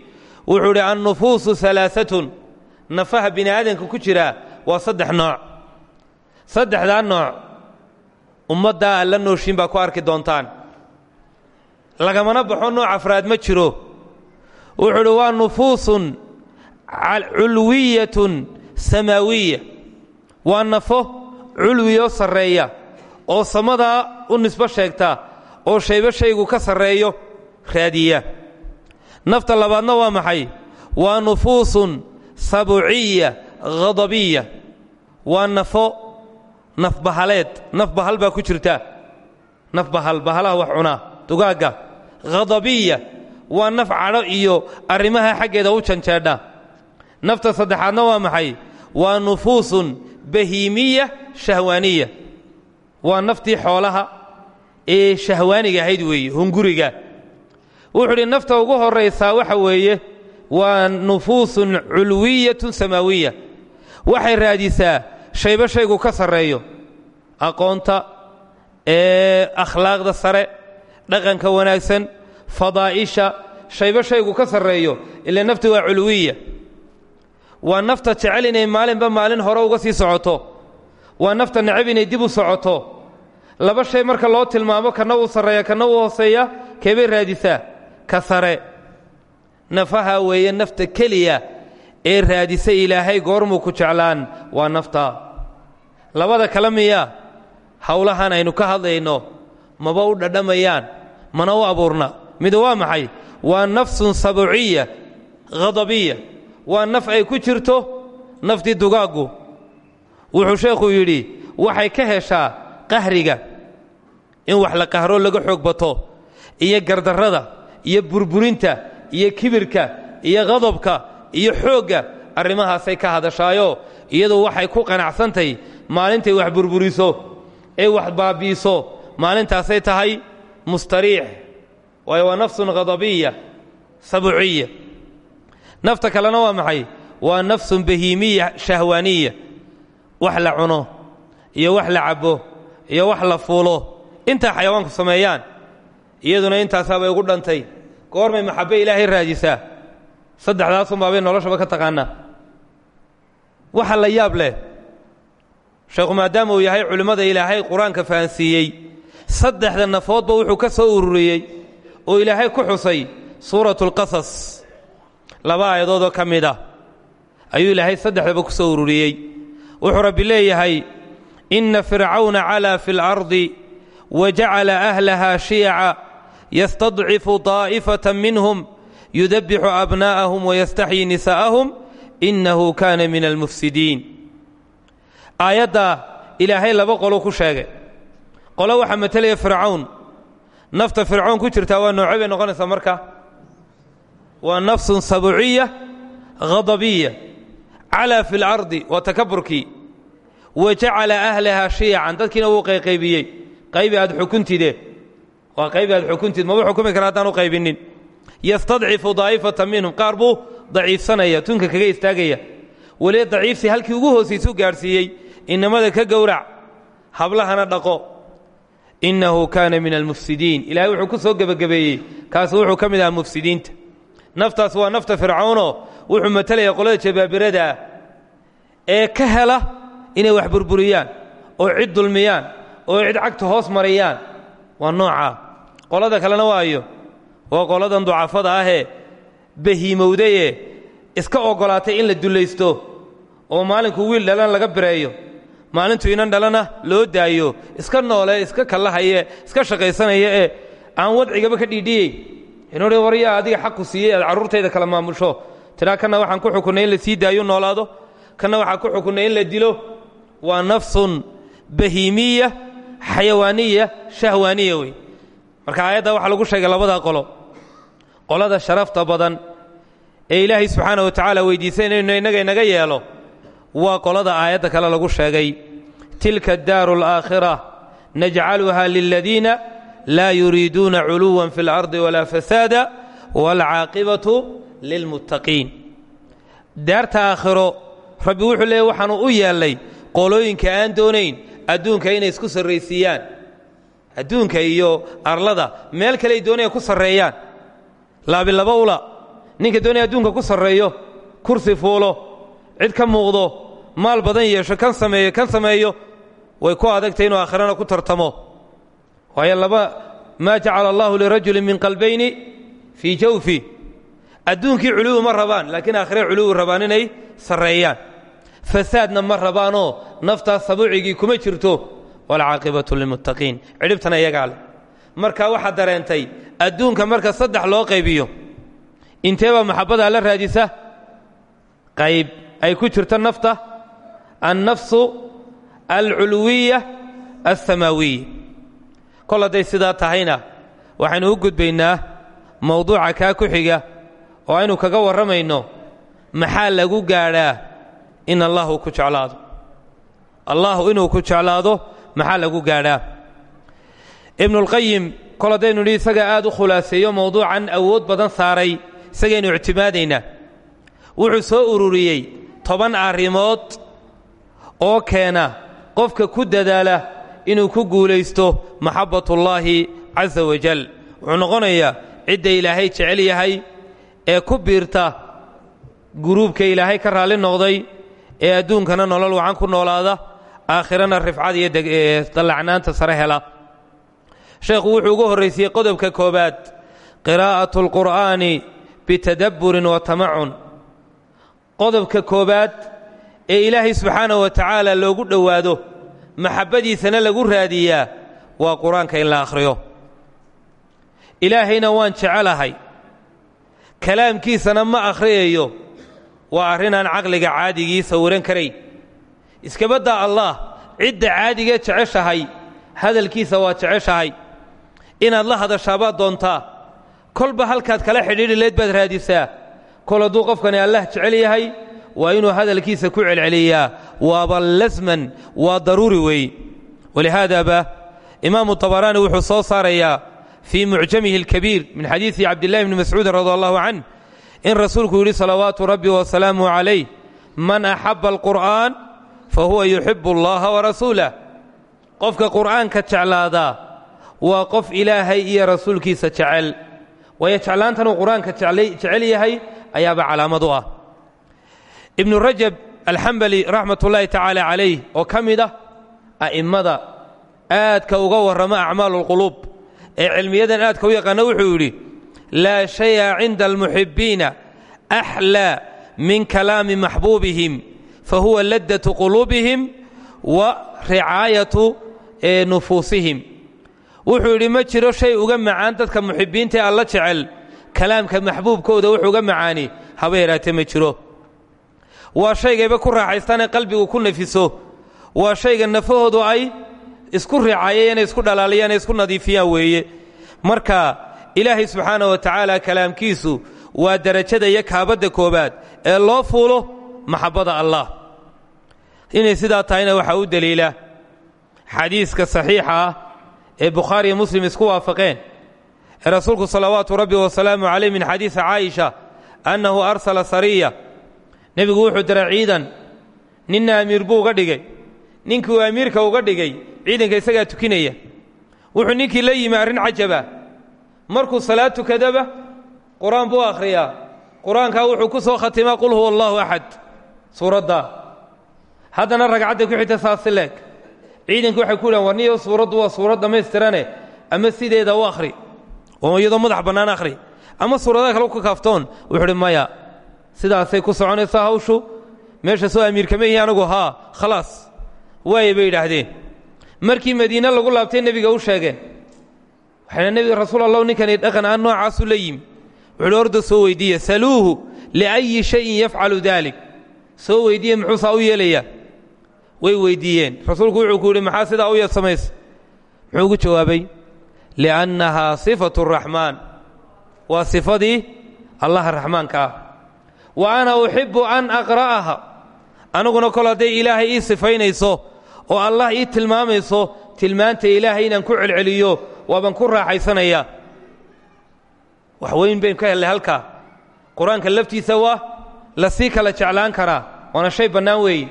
wuxuu idhi annufuusu alaaatun nafaha bini aadamka ku jira waa saddex nooc. Saddexdaa nooc ummaddaa aan la nooshin baa ku arki doontaan lagamana baxo nooc afraad ma jiro. Wuxuu idhi waa nufuusun culwiyatun samaawiya. Waa nafo culwiyoo sarreeya oo samadaa u nisbo sheegta oo shaybo shaygu ka sarreeyo raadiya. Nafta labaadna waa maxay? Waa nufuusun sabuciya ghadabiya. Waa nafo naf bahaleed naf bahal baa ku jirta. Naf bahal bahalaha wax cunaa dugaagga khadabiya waa naf cadho iyo arrimaha xaggeeda u janjeedha nafta saddexaadna waa maxay? Waa nufuusun bahiimiya shahwaaniya. Waa naftii xoolaha ee shahwaaniga ahayd weeye hunguriga. Wuxuu idhi nafta ugu horraysaa waxa weeye waa nufuusun culwiyatun samaawiya. Waxay raadisaa shaybo shaygu ka sarreeyo aqoonta ee akhlaaqda sare dhaqanka wanaagsan fadaa'isha shaybo shaygu ka sarreeyo ila nafti waa culwiya waa nafta jecel inay maalinba maalin hore uga sii socoto. Waa nafta necab inay dib u socoto. Laba shay marka loo tilmaamo kana uu sarreeya kana uu hooseeya keebay raadisaa? Ka sare. Nafaha weeye nafta keliya ee raadisa ilaahay goormuu ku jeclaan waa nafta. Labada kale miya howlahan aynu ka hadlayno maba u dhadhamayaan mana u abuurna. Mid waa maxay? Waa nafsun sabuciya khadabiya waa naf ay ku jirto naftii dugaaggu wuxuu sheekhu yidhi waxay ka heshaa qahriga in wax la qahro laga xoog bato iyo gardarrada iyo burburinta iyo kibirka iyo qadobka iyo xoogga arrimahaasay ka hadashaayo. Iyadu waxay ku qanacsantahy maalintay wax burburiso ee wax baabbi'iso maalintaasay tahay mustariix waayo waa nafsun khadabiya sabuciya. Nafta kalena waa maxay? Waa nafsun bahiimiya shahwaaniya. Wax la cuno iyo wax la cabbo iyo wax la fuulo. Intaa xayawaanku sameeyaan iyaduna intaasaabay ugu dhantay. Goormay maxabbe ilaahay raajisaa saddexdaasunbaabay noloshaba ka taqaanaa. Waxa la yaab leh sheekhu maadaama uu yahay culimmada ilaahay qur'aanka fahansiiyey saddexda nafoodba wuxuu ka soo ururiyey oo ilaahay ku xusay suuratu lqasas laba aayadoodoo ka mid ah. Ayuu ilaahay saddexdaba ku soo ururiyey. Wuxuu rabbi leeyahay inna fircawna calaa fi اlardi wajacala ahlaha shiyaca yastadcifu daa'ifata minhum yudabixu abnaa'ahum wayastaxyi nisaa'ahum innahu kaana min almufsidiin aayaddaa ilaahay laba qolo ku sheegay qolo waxaa matelaya fircawn. Nafta fircoon ku jirtaa waa noocey bay noqonaysaa marka. Waa nafsun sabuciya khadabiya calaa fi اlardi waa takaburkii wa jacala ahlahaa shiyacan dadkiina wuu qayqaybiyey qaybi aad xukuntide. Waa qaybi aad xukuntid. Maba xukumi kara haddaan u qaybinin. Yastadcifu daa'ifata minhum. Qaar buu daciifsanaya tunka kaga istaagaya. Weli daciifsi halkii ugu hoosaysu gaadhsiiyey. Inamada ka gowrac. Hablahana dhaqo innahu kaana min almufsidiin. Ilahay wuxuu ku soo gebagabeeyey. Kaas wuxuu ka mid ahaa mufsidiinta. Naftaas waa nafta fircawno. Wuxuu matalaya qolada jabaabirada ah ee ka hela inay wax burburiyaan oo cid dulmiyaan oo cid cagta hoos mariyaan waa noocaa qolada kalena waayo. Waa qoladan ducafada ahee bahiimowdayee iska oggolaatay in la dullaysto oo maalinku wiil dhalan laga bireeyo maalintu inan dhalana loo daayo iska noole iska kallahaye iska shaqaysanaya ee aan wadcigaba ka dhiidhiyey. Inuu waryaa adiga xaqu siiyey aad carruurtayda kala maamusho. Tidhaa kanna waxaan ku xukunnay in la sii daayo noolaado. Kanna waxaan ku xukunnay in la dilo. Waa nafsun bahiimiya xayawaaniya shahwaaniya wey. Marka aayadda waxaa lagu sheegay labadaa qolo. Qolada sharafta badan ee ilaahay subxaana wa tacaala weydiisay inaynu innaga yeelo waa qolada aayadda kale lagu sheegay tilka addaaru alaakhira najcaluha liladiina laa yuriiduuna culuwan fi اlardi walaa fasaada waalcaaqibatu lilmuttaqiin. Daarta aakhiro rabbi wuxuu leeyay waxaanu u yeellay qolooyinka aan doonayn adduunka inay isku sarraysiiyaan. Adduunka iyo arlada meel kale ay doonayaan ku sarreeyaan. Laabilaba ula ninka doonaya adduunka ku sarreeyo kursi fuulo cid ka muuqdo maal badan yeesho kan sameeyo kan sameeyo way ku adagtay inuu aakhirana ku tartamo. Waayo laba maa jacala allahu lirajulin min qalbayni fii jawfi. Adduunkii culuwi ma rabaan laakiin aakhire culuwi rabaan inay sarreeyaan. Fasaadna ma rabaanoo naftaas sabuucigii kuma jirto. Waalcaaqibatu lilmuttaqiin cidhibtana iyagaa leh. Marka waxaad dareentay adduunka marka saddex loo qaybiyo inteebaa maxabbadaa la raadisa qayb ay ku jirto nafta? Annafsu alculwiya alsamaawiya kol hadday sidaa tahayna waxaynu u gudbaynaa mowduuca kaa ku xiga oo aynu kaga warramayno maxaa lagu gaadhaa in allahu ku jeclaado? Allahu inuu ku jeclaado maxaa lagu gaadhaa? Ibnulqayim kol haddaynu nidhi isaga aad u khulaaseeyo mowduucan awood badan saaray isagaynu ictimaadaynaa. Wuxuu soo ururiyey toban arrimood oo keena qofka ku dadaala inuu ku guulaysto maxabbatullaahi casa wajal wuxuu noqonayaa cidda ilaahay jecel yahay ee ku biirta guruubka ilaahay ka raalli noqday ee adduunkana nolol wacan ku noolaada aakhirana rifcad iyo dallacnaanta sare hela. Sheekhu wuxuu ugu horraysiyey qodobka koobaad qiraa'atu اlqur'aani bitadabburin wa tamacun qodobka koowaad ee ilaahay subxaanaه wa tacaala loogu dhowaado maxabbadiisana lagu raadiyaa waa qur'aanka in la akhriyo. Ilaahayna waan jecelahay. Kalaamkiisana ma akhriyayo waa arrinaan caqliga caadigii sawiran karayn iskabaddaa allah cidda caadigee jeceshahay hadalkiisa waa jeceshahay. Inaad la hadashaabaad doontaa. Kolba halkaad kala xidhiidhi leed baad raadisaa kol hadduu qofkani allah jecel yahay waa inuu hadalkiisa ku celceliyaa waaba lasman waa daruuri weeye walihaadaba imaamu طabaraani wuxuu soo saarayaa fii mucjamihi اlkabiir min xadiidi cabdillahi bni mascuudin radi allahu canh in rasuulku yidhi salawaatu rabbi wasalaamu calayh man axaba alqur'aan fahuwa yuxibu allaha warasuulah qofka qur'aanka jeclaadaa waa qof ilaahay iyo rasuulkiisa jecel. Waayo jeclaantan uu qur'aanka jecel yahay ayaaba calaamad u ah. Ibnu rajab alxambali raxmat ullaahi tacaala calayh oo ka mid ah a'immada aadka uga warrama acmaalu اlquluub ee cilmiyadan aadka u yaqaana wuxuu yidhi laa shaya cinda almuxibbiina axlaa min kalaami maxbuubihim fahuwa laddatu quluubihim wa ricaayatu nufuusihim. Wuxuu yidhi ma jiro shay uga macaan dadka muxibbiinta ee alla jecel kalaamka maxbuubkooda wuxuu uga macaani haba yaraatee ma jiro. Waa shaygayba ku raaxaystaanee qalbigu ku nafiso. Waa shayga nafahoodu ay isku ricaayeen inay isku dhalaaliyaan isku nadiifiyaan weeye. Marka ilaahay subxaana wa tacaala kalaamkiisu waa derajada iyo kaabadda koobaad ee loo fuulo maxabbada allah. Inay sidaa tahayna waxaa u deliila xadiiska saxiixa ah ee bukhaariyo muslim isku waafaqeen. ee rasuulku salawaatu rabbi wasalaamu calayh min xadiisi caaisha annahu arsala sariya nebigu wuxuu diray ciidan ninna amiir buu uga dhigay ninkii uu amiirka uga dhigay ciidanka isagaa tukinaya wuxuu ninkii la yimi arrin cajaba markuu salaad tukadaba qur'aan buu akhriyaa qur'aankaa wuxuu ku soo khatimaa qul huwa allahu axad suuraddaa haddana ragcadda ku xigta saasi leeg ciidankii waxay ku yidhahan warniyo suuraddu waa suurad dhammaystirane ama sideeda u akhri oo iyadoo madax bannaan akhri. Ama suuradaha kale ka kaaftoon wuxuu uhi maya sidaasay ku soconaysaa hawshu? Meesha soo amiirkama ihi anagu haa khalaas waaya bay yidhaahdeen. Markii madiine lagu laabtay nebiga u sheegeen waxayna nebiga rasuul ninkani dhaqan aan noocaasu la yimi. Wuxuuhi orda soo weydiiya saluuhu liayi shayin yafcalu daalik. Soo weydiiye muxuu saa u yeelayaa? Way weyddiiyeen rasuulku wuxuu ku yidhi maxaa sidaa u yeed samaysa? Muxuu jawaabay liannahaa sifatu raxmaan waa sifadii allaha raxmaanka ah wa ana uxibbu an aqra'aha aniguna kol hadday ilaahay ii sifaynayso oo allah ii tilmaamayso tilmaanta ilaahay inaan ku celceliyo waabaan ku raaxaysanayaa wax weyn bayn ka hellay halkaa qur'aanka laftiisa waa la sii kala jeclaan karaa waana shay bannaan weeye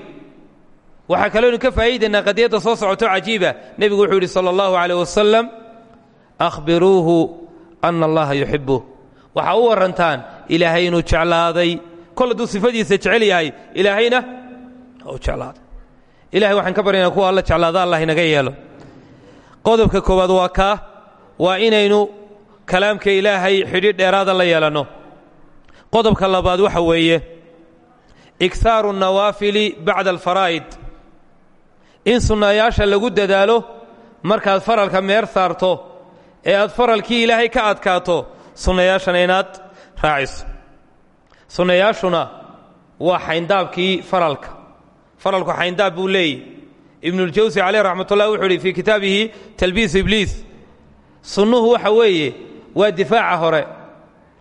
waxaa kalooynu ka faa'iidaynaa qadiyadda soo socoto cajiiba nebigu wuxuu yidhi sala allahu calayh wasalam akhbiruuhu ana allaha yuxibuh waxaa u warrantaan ilaahay inuu jeclaaday kol hadduu sifadiisa jecel yahay ilaahayna u jeclaaday ilahay waxaan ka baryaynaa kuwa alla jeclaada allah inaga yeelo qodobka koowaad waa kaa waa inaynu kalaamka ilaahay xidhi dheeraada la yeelanno qodobka labaad waxa weeye iksaaru nawaafili bacda alfaraa'id in sunnayaasha lagu dadaalo markaad faralka meer saarto ee aad faralkii ilaahay ka adkaato sunnayaashana inaad raaciso sunnayaashuna waa xayndaabkii faralka. Faralku xayndaab buu leeyahy ibnuljawsi caleyh raxmat ullah wuxuu yidhi fii kitaabihi talbiis ibliis. Sunnuhu waxa weeye waa difaaca hore.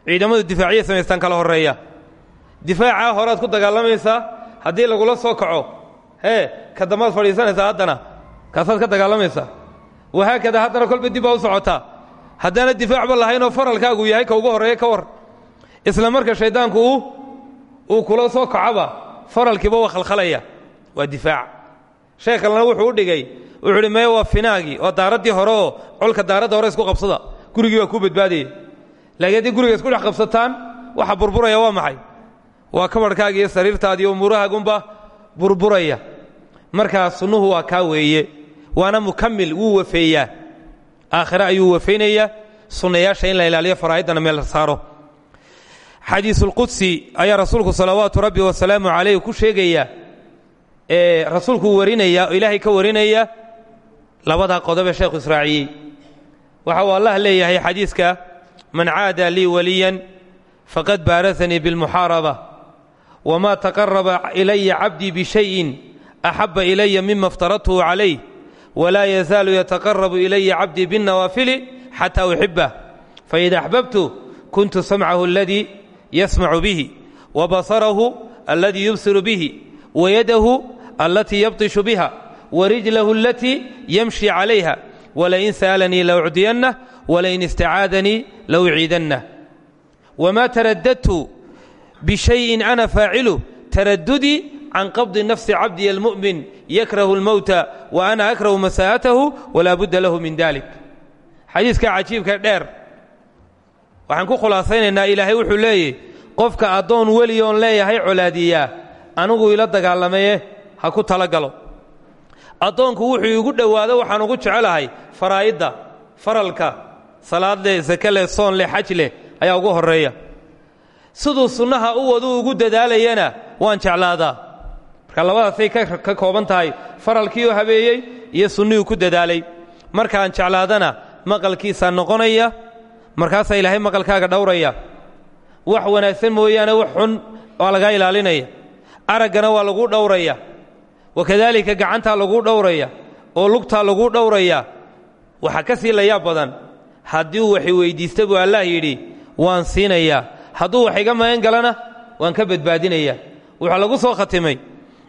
Ciidamadu difaaciya samaystaan kala horreeya. Difaacaa horead ku dagaalamaysaa haddii lagula soo kaco hee ka dambaad fadhiisanaysaa haddana kaasaad ka dagaalamaysaa wahaakada haddana kolba dib baa u socotaa haddaana difaacba lahaynoo faralkaagu yahay ka ugu horreeya ka war. Isla marka shayddaanku uu kula soo kacoba faralkiiba waa khalkhalaya. Waa difaac. Shay kalena wuxuu u dhigay wuxuu uhi meye waa waa daaraddii hore oo colka hore isku qabsada. Gurigii baa kuu laakiin guriga isku dhex qabsataan waxa burburaya waa maxay? Waa kabarhkaaga iyo sariirtaadi iyo umuurahaagunba burburaya. Markaa sunnuhu waa kaa weeye waana mukamil wuu wafeeyaa. Aakhire ayuu wafaynayaa sunnayaasha in la ilaaliyo faraa'iddana meel la saaro. Xadiisulqudsi ayaa rasuulku salawaatu rabbi wasalaamu calayh ku sheegaya ee rasuulku warinaya oo ka warinaya labadaa qodobe sheekhu israaciyey waxa uu allah leeyahay xadiiska man caada lii waliyan faqad baarasanii bilmuxaaraba wma taqaraba ilaya cabdii bishayin axaba ilaya mima aftaradtuhu calayh walaa yazaalu yataqarabu ilaya cabdii binnawaafili xata uxibah faida axbabtu kuntu samcahu aladii yasmacu bihi wabasarahu aladii yubsiru bihi wayadahu alatii yabtishu biha warijlahu alatii yamshi calayha walain sa'alanii laucdiyannah walain istacaadanii lauciidannah wma taradadtu bishayin ana faacilu taradudii can qabdi nafsi cabdiya almu'min yakrahu almowta wa ana akrahu masaa'atahu walaa budda lahu min dalik xadiiska cajiibka dheer waxaan ku khulaasaynaynaa ilaahay wuxuu leeyahy qofka addoon weliyoon leeyahay colaadiyaa anigu ila dagaalamaye ha ku tala galo addoonku wuxuu igu dhowaado waxaan ugu jecelahay faraa'idda faralka salaad leh sake leh soon leh xaj leh ayaa ugu horreeya siduu sunnaha u waduu ugu dadaalayana waan jeclaadaa marka labadaasay ka kooban tahay faralkiioo habeeyey iyo sunnihuu ku dadaalay. Markaan jeclaadana maqalkiisaa noqonaya markaasaa ilaahay maqalkaaga dhowraya. Wax wanaagsan mooyaane wax xun waa lagaa ilaalinaya. Araggana waa laguu dhowraya. Wakadaalika gacantaa laguu dhowraya oo lugtaa laguu dhowraya. Waxaa ka sii layaab badan haddii uu waxi weyddiista buu allaah yidhi waan siinayaa. Hadduu wax iga magan galana waan ka badbaadinayaa. Wuxuu lagu soo khatimay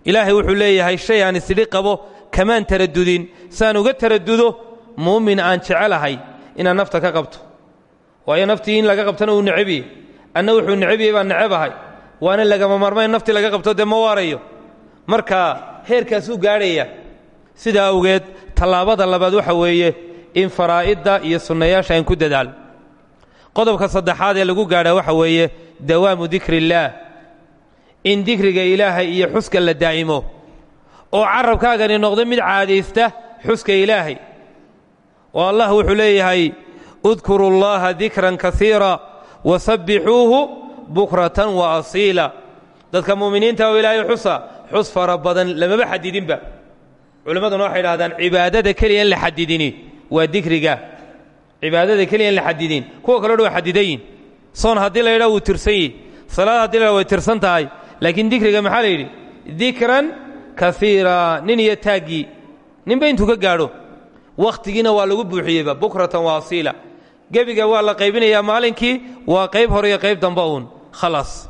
ilaahay wuxuu leeyahay shay aan isidhi qabo kamaan taradudin saan uga taradudo muumin aan jecelahay inaan nafta ka qabto. Waayo naftii in laga qabtana uu necebiyey anna wuxuu necebiyey baan necebahay. Waana lagama marmayn naftii laga qabto dee ma waarayo. Marka heerkaasuu gaadhaya. Sidaa awgeed tallaabada labaad waxa weeye in faraa'idda iyo sunnayaasha aan ku dadaal. Qodobka saddexaad ee lagu gaadhaa waxa weeye dawaamu dikri illaah in dikriga ilaahay iyo xuska la daa'imo oo carabkaagani noqdo mid caadaysta xuska ilaahay. Oo allah wuxuu leeyahay udkuru llaha dikran kasiira wasabbixuuhu bukratan wa asiila. Dadka mu'miniinta oo ilaahay xusa xus fara badan lamaba xadidinba. Culimmaduna waxay idhahdaan cibaadada keliya la xadidini waa dikriga. Cibaadada keliya la xadidin. Kuwa kaleo waa xadidayin soon haddii la yidhaha wuu salaad haddii la way tirsan laakiin dikriga maxaa la yidhi? Dikran kaiira nin iyo taaggii ninba intuu ka gaadho wakhtigiina waa lagu buuxiyeyba bukratan waasiila gebiga waa la qaybinayaa maalinkii waa qayb hore iyo qayb damba uun. Khalaas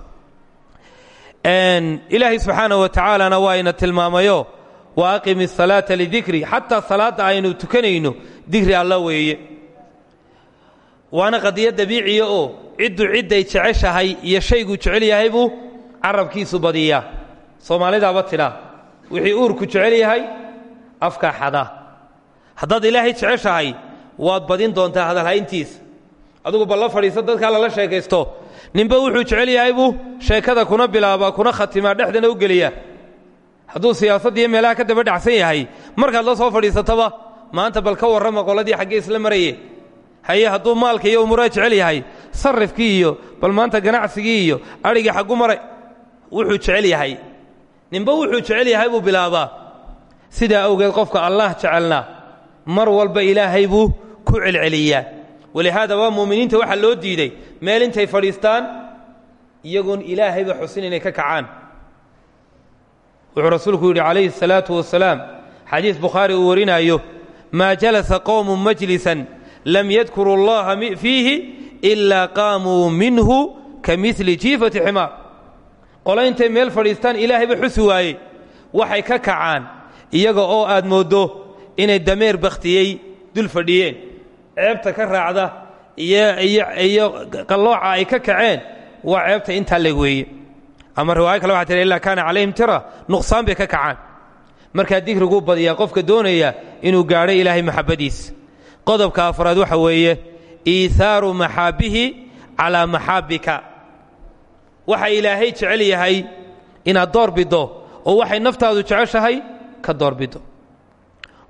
ilaahay subxaana wa tacaalana waa ina tilmaamayo wa aqimi asalaata lidikri xataa salaadda aynu tukanayno dikri alla weeye. Waana qadiyo dabiiciya oo ciddu ciday jeceshahay iyo shayguu jecel yahay buu carabkiisu badiyaa soomaalidaaba tidhaa wixii uurku jecel yahay afkaa xada. Haddaad ilaahay jeceshahay waad badin doontaa hadalhayntiisa adugu balla fadhiiso dadkaa lala sheekaysto. Ninba wuxuu jecel yahay buu sheekada kuna bilaabaa kuna khatimaa dhexdana u geliyaa. Hadduu siyaasadda iyo meelaha ka daba dhacsan yahay markaad la soo fadhiisataba maanta bal ka warrama qoladii xaggee isla maraye. Haye hadduu maalka iyo jecel yahay sarrifkii iyo bal maanta ganacsigii iyo adhigii xaggu maray wuxuu jecel yahay ninba wuxuu jecel yahay buu bilaabaa sidaa awgeed qofka allah jecelna mar walba ilaahay buu ku celceliyaa walihaada waa muuminiinta waxaa loo diiday meel intay fadhiistaan iyagoon ilaahayba xusin inay ka kacaan wuxuu rasuulku yidhi calayhi الsalaatu wasalaam xadiis bukhaari uu warinaayo maa jalasa qowmu majlisan lam yadkuru اllaha fiihi ilaa qaamuu minhu ka mili jiifati ximaar qolo intay meel fadhiistaan ilaahayba xusi waayey waxay ka kacaan iyaga oo aad mooddo inay dameer bakhtiyey dul fadhiyeen. Ceebta ka raacda iyo qallooca ay ka kaceen waa ceebta intaa leg weeye. Ama riwaayo kale waxaa tir illaa kaana calayhim tira nuqsaan bay ka kacaan. Markaa dikriguu badiyaa qofka doonaya inuu gaadho ilaahay maxabbadiisa qodobka afraad waxa weeye iithaaru maxaabihi calaa maxaabbika waxa ilaahay jecel yahay inaad door biddo oo waxay naftaadu jeceshahay ka door biddo.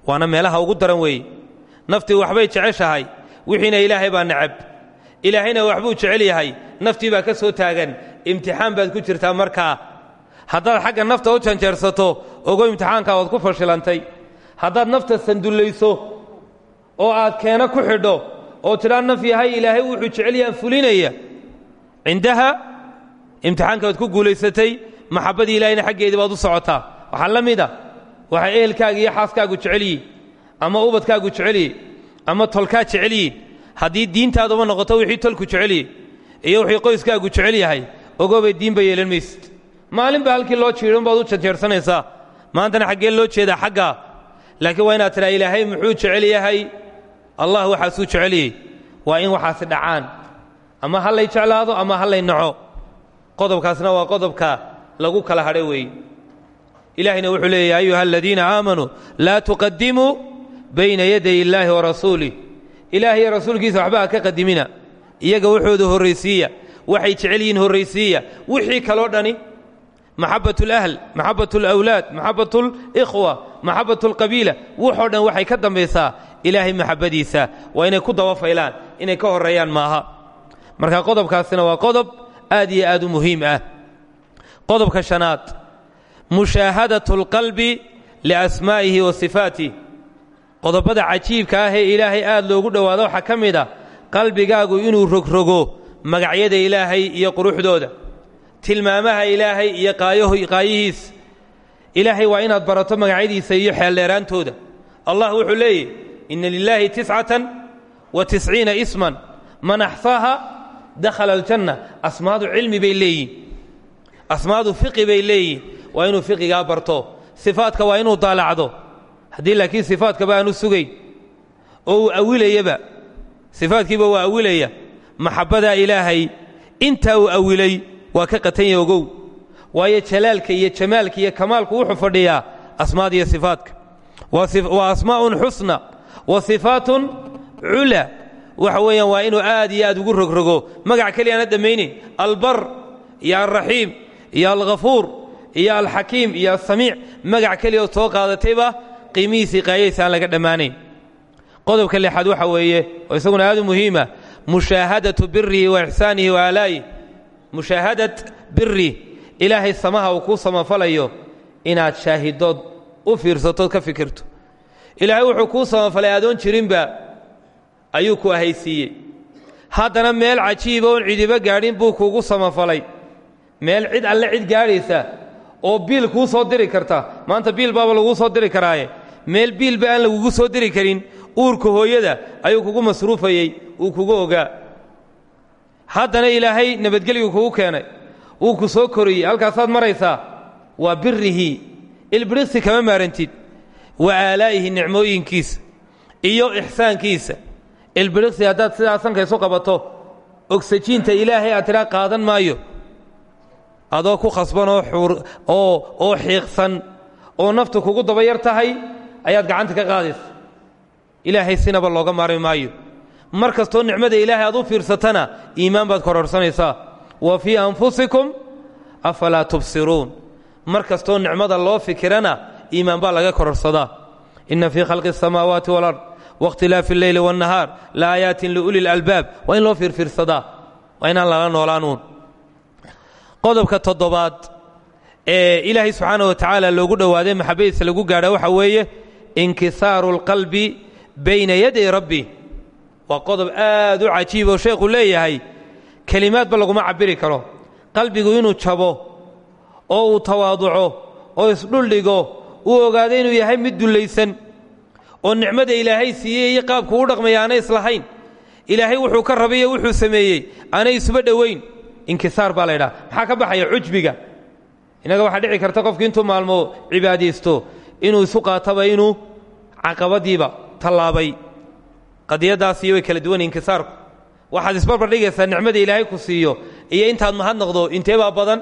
Waana meelaha ugu daran weeye. Naftii waxbay jeceshahay wixiina ilaahay baa necab ilaahayna waxbuu jecel yahay naftii baa ka soo taagan imtixaan baad ku jirtaa markaa. Haddaad xagga nafta u janjeersato ogo imtixaankaa waad ku fashilantay. Haddaad nafta sandullayso oo aad keena ku xidho oo tidhaa naf yahay ilaahay wuxuu jecel yahan fulinaya. Cindaha imtixaanka waad ku guulaysatay maxabbadii ilaahayna xaggeedii baad u socotaa waxaa la mid a waxay iyo xaaskaagu jecel yihiin ama ubadkaagu jecel yihiin ama tolkaa jecel yihiin haddii diintaaduba noqoto wixii tolku jecel yihi iyo wixii qoyskaagu jecel yahay ogoobay diinba yeelan maysid. Maalinba halkii loo jiidhan baad u janjeersanaysaa maantana xaggee loo jeedaa xaggaa laakiin waa inaad tidhaa ilaahay muxuu jecel yahay? Allah waxaasuu jecel yahay. Waa in waxaasi dhacaan. Ama ha lay jeclaado ama ha lay qodobkaasna waa qodobka lagu kala hadho weeye ilaahayna wuxuu leeyahy ayuha aladiina aamanuu laa tuqadimuu bayna yaday illaahi wa rasuulih ilaah iyo rasuulkiisa waxba ha ka qadimina iyaga wuxooda horraysiiya waxay jecel yihiin horraysiiya wixii kaloo dhani maxabat اlahl maxabat اlawlaad maxabat اlkhwa maxabat اlqabiila wuxoo dhan waxay ka dambaysaa ilaahay maxabadiisa waa inay ku daba faylaan inay ka horeeyaan maaha marka qodobkaasina waa qodob aad iyo aad u muhiim ah. Qodobka shanaad mushaahadaة اlqalbi liasmaa'ihi wa sifaatih qodobada cajiibka ah ee ilaahay aad loogu dhowaado waxaa ka mid a qalbigaagu inuu rogrogo magacyada ilaahay iyo quruxdooda. Tilmaamaha ilaahay iyo qaayihiis. Ilaahay waa inaad barato magacyadiisa iyo xeeldheeraantooda allah wuxuu leeyahy ina lilaahi tiscatan wa tisciina isman. Man axsaaha dakhala aljanna asmaadu cilmi bay leeyihiin asmaadu fiqi bay leeyihiin waa inuu fiqigaa barto. Sifaadka waa inuu daalacdo. Haddii laakiin sifaadkaba aanu sugayn. Oo uu awilayaba sifaadkiiba waa awilaya. Maxabbadaa ilaahay intaa uu awilay waa ka qatanya ogow. Waayo jalaalka iyo jamaalka iyo kamaalku wuxuu fadhiyaa asmaada iyo sifaadka. Waa asmaa'un xusna. Wa waxa weeyaan waa inuu aad iyo aad ugu rogrogo. Magac keliya aana dhammaynayn albar iyo alraxiim iyo alghafuur iyo alxakiim iyo alsamiic magac keliya oo soo qaadatayba qiimihiisii qaayaysa aan laga dhammaanayn. Qodobka lixaad waxa weeye oo isaguna aad u muhiima mushaahadatu birihi wa ixsaanihi wa aalaa'ihi mushaahadat biri ilaahay samaha uu kuu samafalayo inaad shaahidood u fiirsatood ka fikirto. Ilaahay wuxuu kuu samafalay adoon jirinba ayuu ku ahaysiiyey. Haddana meel cajiiba oon cidiba gaadhin buu kuugu samafalay. Meel cid alle cid gaadhaysa oo biil kuu soo diri karta. Maanta biil baaba laguu soo diri karaaye. Meel biilba aan lagugu soo diri karin uurka hooyada ayuu kugu masruufayey uu kugu ogaa. Haddana ilaahay nabadgelyu kugu keenay. Wuu ku soo koriyey. Halkaasaad maraysaa waa birihi ilbiriqsi kama maarantid. Wa aalaa'ihi nicmooyinkiisa iyo ixsaankiisa ilbiriqsi haddaad sidaa sanka isu qabato ogsajiinta ilaahay aad tidhaa qaadan maayo. Adoo ku khasban oo xiiqsan oo naftu kugu daba yar tahay ayaad gacanta ka qaadaysa. Ilaahay sinaba looga maarmi maayo. Mar kastoo nicmada ilaahay aad u fiirsatana iimaan baad kororsanaysaa. Wa fii anfusikum afalaa tubsiruun. Mar kastoo nicmada loo fikirana iimaan baa laga kororsadaa. Inna fii khalqi asamaawaati walard waاkhtilaafi اlleyli waاnnahaar la aayaatin liuli lalbaab waa in loo fiirfiirsadaa waa inaan lala noolaanuun qodobka toddobaad ee ilaahay subxaana wa tacaala loogu dhowaaday maxabadiisa lagu gaadha waxa weeye inkisaaru اlqalbi bayna yaday rabbi waa qodob aad u cajiib oo sheekhu leeyahay kelimaadba laguma cabiri karo qalbigu inuu jabo oo uu tawaaduco oo isdhuldhigo uu ogaado inuu yahay mid dullaysan oo nicmada ilaahay siiyey iyo qaabku u dhaqmaya aanay islahayn. Ilaahay wuxuu ka rabayo wuxuu sameeyey. Aanay isuba dhowayn inkisaar baa la ydhaha ka baxaya cujbiga innaga waxaa dhici karta qofki intuu maalmo cibaadaysto inuu isu qaataba inuu caqabadiiba tallaabay. Qadiyadaasiyo way kala duwan inkisaarku. Waxaad isbarbar dhigaysaa nicmada ilaahay ku siiyo iyo intaad mahadnaqdo inteebaa badan?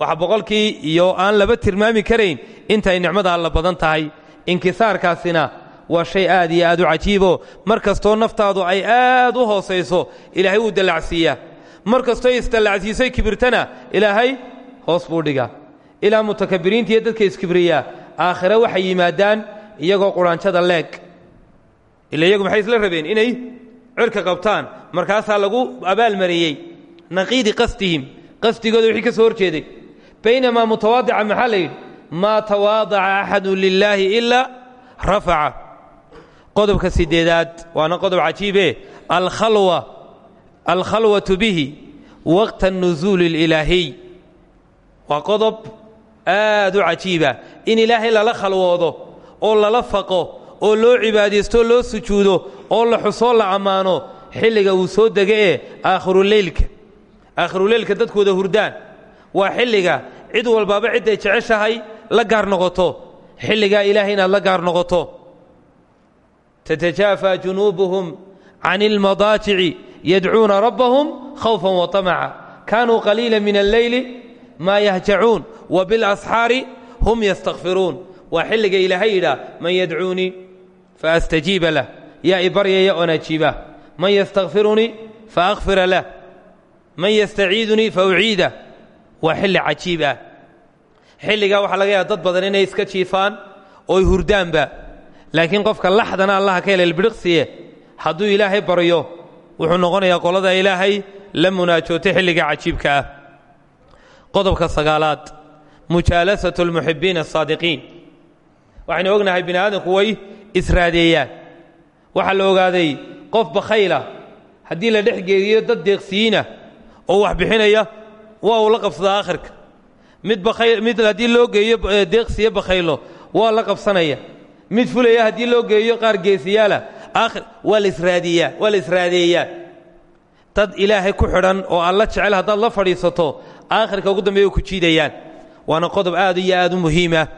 Waxa boqolkii iyo aan laba tilmaami karayn intay nicmada alla badan tahay inkisaarkaasina waa shay aad iyo aad u cajiibo. Mar kastoo naftaadu ay aad u hoosayso ilaahay wuu dallacsiiyaa mar kastoo isdallacsiisay kibirtana ilaahay hoos buu dhigaa. Ilaa mutakabiriinta iyo dadka iskibriyaa aakhire waxay yimaadaan iyagoo quraanjada leeg. Ila iyagu maxay isla rabeen inay cirka qabtaan? Markaasaa lagu abaalmariyey naqiidi qasdihim qasdigooda wixii ka soo horjeeday. Baynamaa mutawaadica maxaa la yidhi maa tawaadaca axadu lilaahi ilaa rafaca. Qodobka sideedaad waana qodob cajiibe. Alkhalwa alkhalwatu bihi waqta nusuuli اlilaahiy waa qodob aad u cajiiba. In ilaahay lala khalwoodo oo lala faqo oo loo cibaadaysto loo sujuudo oo la xusoo la ammaano xilliga uu soo dega ee aakhiruleylka aakhiruleylka dadkooda hurdaan. Waa xilliga cid walbaaba cidday jeceshahay la gaar noqoto xilligaa ilaahay inaad la gaar noqoto تتجافى جنوبهم عن المضاجع يدعون ربهم خوفا وطمعا كانوا قليلا من الليل ما يهجعون وبالأسحار هم يستغفرون وحلق إلى هيدا من يدعوني فأستجيب له يا إبريا يا أنجيبه من يستغفرني فأغفر له من يستعيذني فأعيده وحل عجيبه xilligaa waxaa laga yaaba dad badan inay iska jiifaan ooy hurdaanba. Laakiin qofka laxdana allaha ka helay bidhiqsiye hadduu ilaahay baryo wuxuu noqonayaa qolada ilaahay la munaajootay xilliga cajiibka ah. Qodobka sagaalaad mujaalasatu almuxibiina asaadiqiin waxaynu ognahay bini aadamku way israadeeyaan. Waxaa la ogaaday qof bakhayla haddii la dhex geegiyo dad deeqsiyiina oo wax bixinaya waa uu la qabsadaa aakhirka mid bakayl mid haddii loo geeyo deeqsiyo bakhaylo waa la qabsanaya. Mid fulaya haddii loo geeyo qaar geesiyaala. Aakhir waa la israadiyaa waa la israadeeyaa. Dad ilaahay ku xidhan oo alla jecel haddaad la fadhiisato aakhirka ugu dambeeya ku jiidayaan. Waana qodob aad iyo aad u muhiima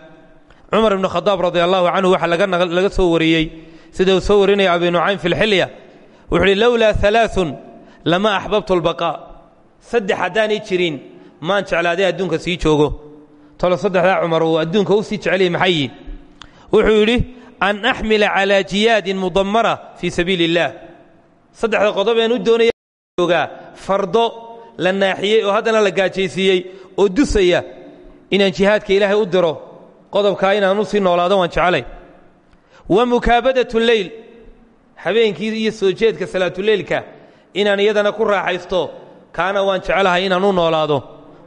cumar ibnu khadaab radi allahu canhu waxaa laga soo wariyey. Sida uu soo warinaya abi nucaym fi lxilya wuxuu uhi lowlaa alaaun lama axbabtu lbaqaa saddex haddaanay jirin maan jeclaaday adduunka sii joogo. Tolo saddexdaa cumar uu adduunka u sii jecelyay maxay? Wuxuu yidhi an axmila calaa jiyaadin mudammara fii sabiili اllaah saddexda qodobeen u doonaya joogaa fardo la naaxiyey oo haddana la gaajaysiiyey oo dusaya inaan jihaadka ilaahay u diro. Qodobkaa inaan u sii noolaado waan jecelay. Wa mukaabadat leyl habeenkii iyo soo jeedka salaatuleylka inaan iyadana ku raaxaysto kaana waan jecelahay inaan u noolaado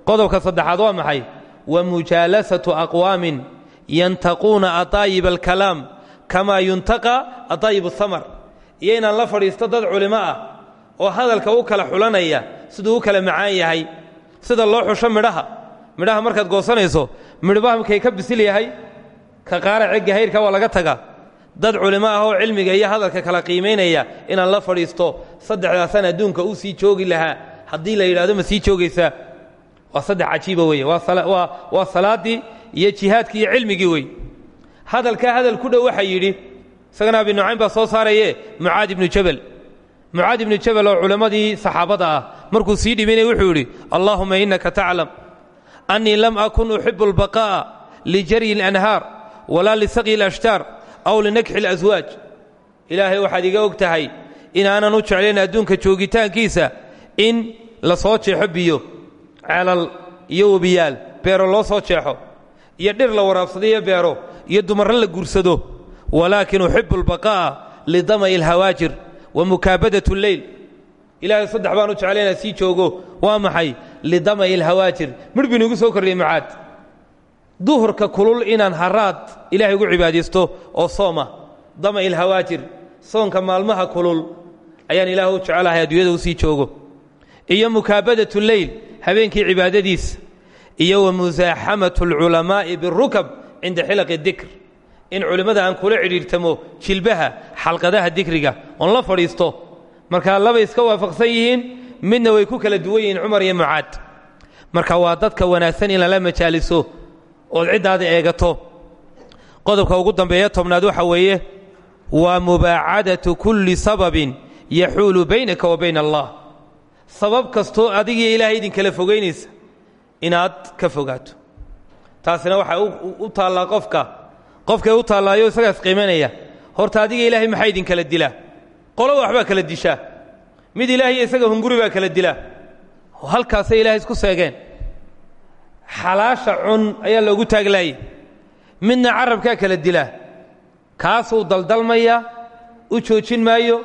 qodobka saddexaad waa maxay? Wa mujaalasatu aqwaamin yantaquuna ataayib alkalaam kamaa yuntaqa ataayib ahamar iyo inaan la fadhiisto dad culimo ah oo hadalka u kala xulanaya siduu u kala macaan yahay sida loo xusho midhaha. Midhaha markaad goosanayso midhbaha markay ka bisil yahay ka qaara cegga hayrka waa laga taga dad culimo ah oo cilmiga iyo hadalka kala qiimaynaya inaan la fadhiisto saddexdaasaan adduunka u sii joogi lahaa. Haddii la yidhahdo ma sii joogaysaa waa saddex cajiiba wey waa salaaddii iyo jihaadkii iyo cilmigii wey hadalkaa hadal ku dhow waxaa yidhi sagana abi nucaym baa soo saaraye mucaad ibnu jabal. Mucaad ibnu jabal oo culammadii saxaabada ah markuu sii dhibinay wuxuu yidhi allaahuma innaka taclam annii lam akun uxibu albaqaa'a lijaryi اlanhaar walaa lisaqyi alashtaar aw linakxi اlaswaaj ilaahay waxaad iga og tahay inaanan u jeclayn adduunka joogitaankiisa in la soo jeexo biyo ceelal iyo webiyaal beero loo soo jeexo iyo dhir la waraabsado iyo beero iyo dumarro la guursado. Walaakin uxibu albaqaa'a lidama'i alhawaajir wa mukaabadat lleyl. Ilaahay saddex baan u jeclay inaan sii joogo waa maxay? Lidama'i alhawaajir. Midh buu soo kordhiyey mucaad. Duhurka kulul inaan haraad ilaahay ugu cibaadaysto oo sooma. Dama'i alhawaajir. Soonka maalmaha kulul ayaan ilaah u jecelahay adduunyada u sii joogo. Iyo mukaabadat leyl habeenkii cibaadadiisa iyo wa musaaxamatu alculamaa'i birukab cinda xilaqi dikr. In culimmada aan kula cidhiirtamo jilbaha xalqadaha dikriga oon la fadhiisto markaa labay iska waafaqsan yihiin midna way ku kala duwan yihiin cumar iyo mucaad. Marka waa dadka wanaagsan in lala majaaliso ood ciddaada eegato. Qodobka ugu dambeeya tobnaad waxa weeye waa mubaacadatu kulli sababin yaxuulu baynaka wa bayna allah sabab kastoo adigiyo ilaahay idinkala fogaynaysa inaad ka fogaato. Taasina waxay u taallaa qofka qofkay u taallaayo isagaas qiimanaya horta adiga ilaahay maxaa idinkala dilaa? Qolo waxbaa kala dishaa? Mid ilaahiyo isaga hunguri baa kala dilaa? Halkaasay ilaahay isku seegeen. Xalaasha cun ayaa loogu taaglaayay. Midna carabkaa kala dilaa? Kaasuu daldalmaya u joojin maayo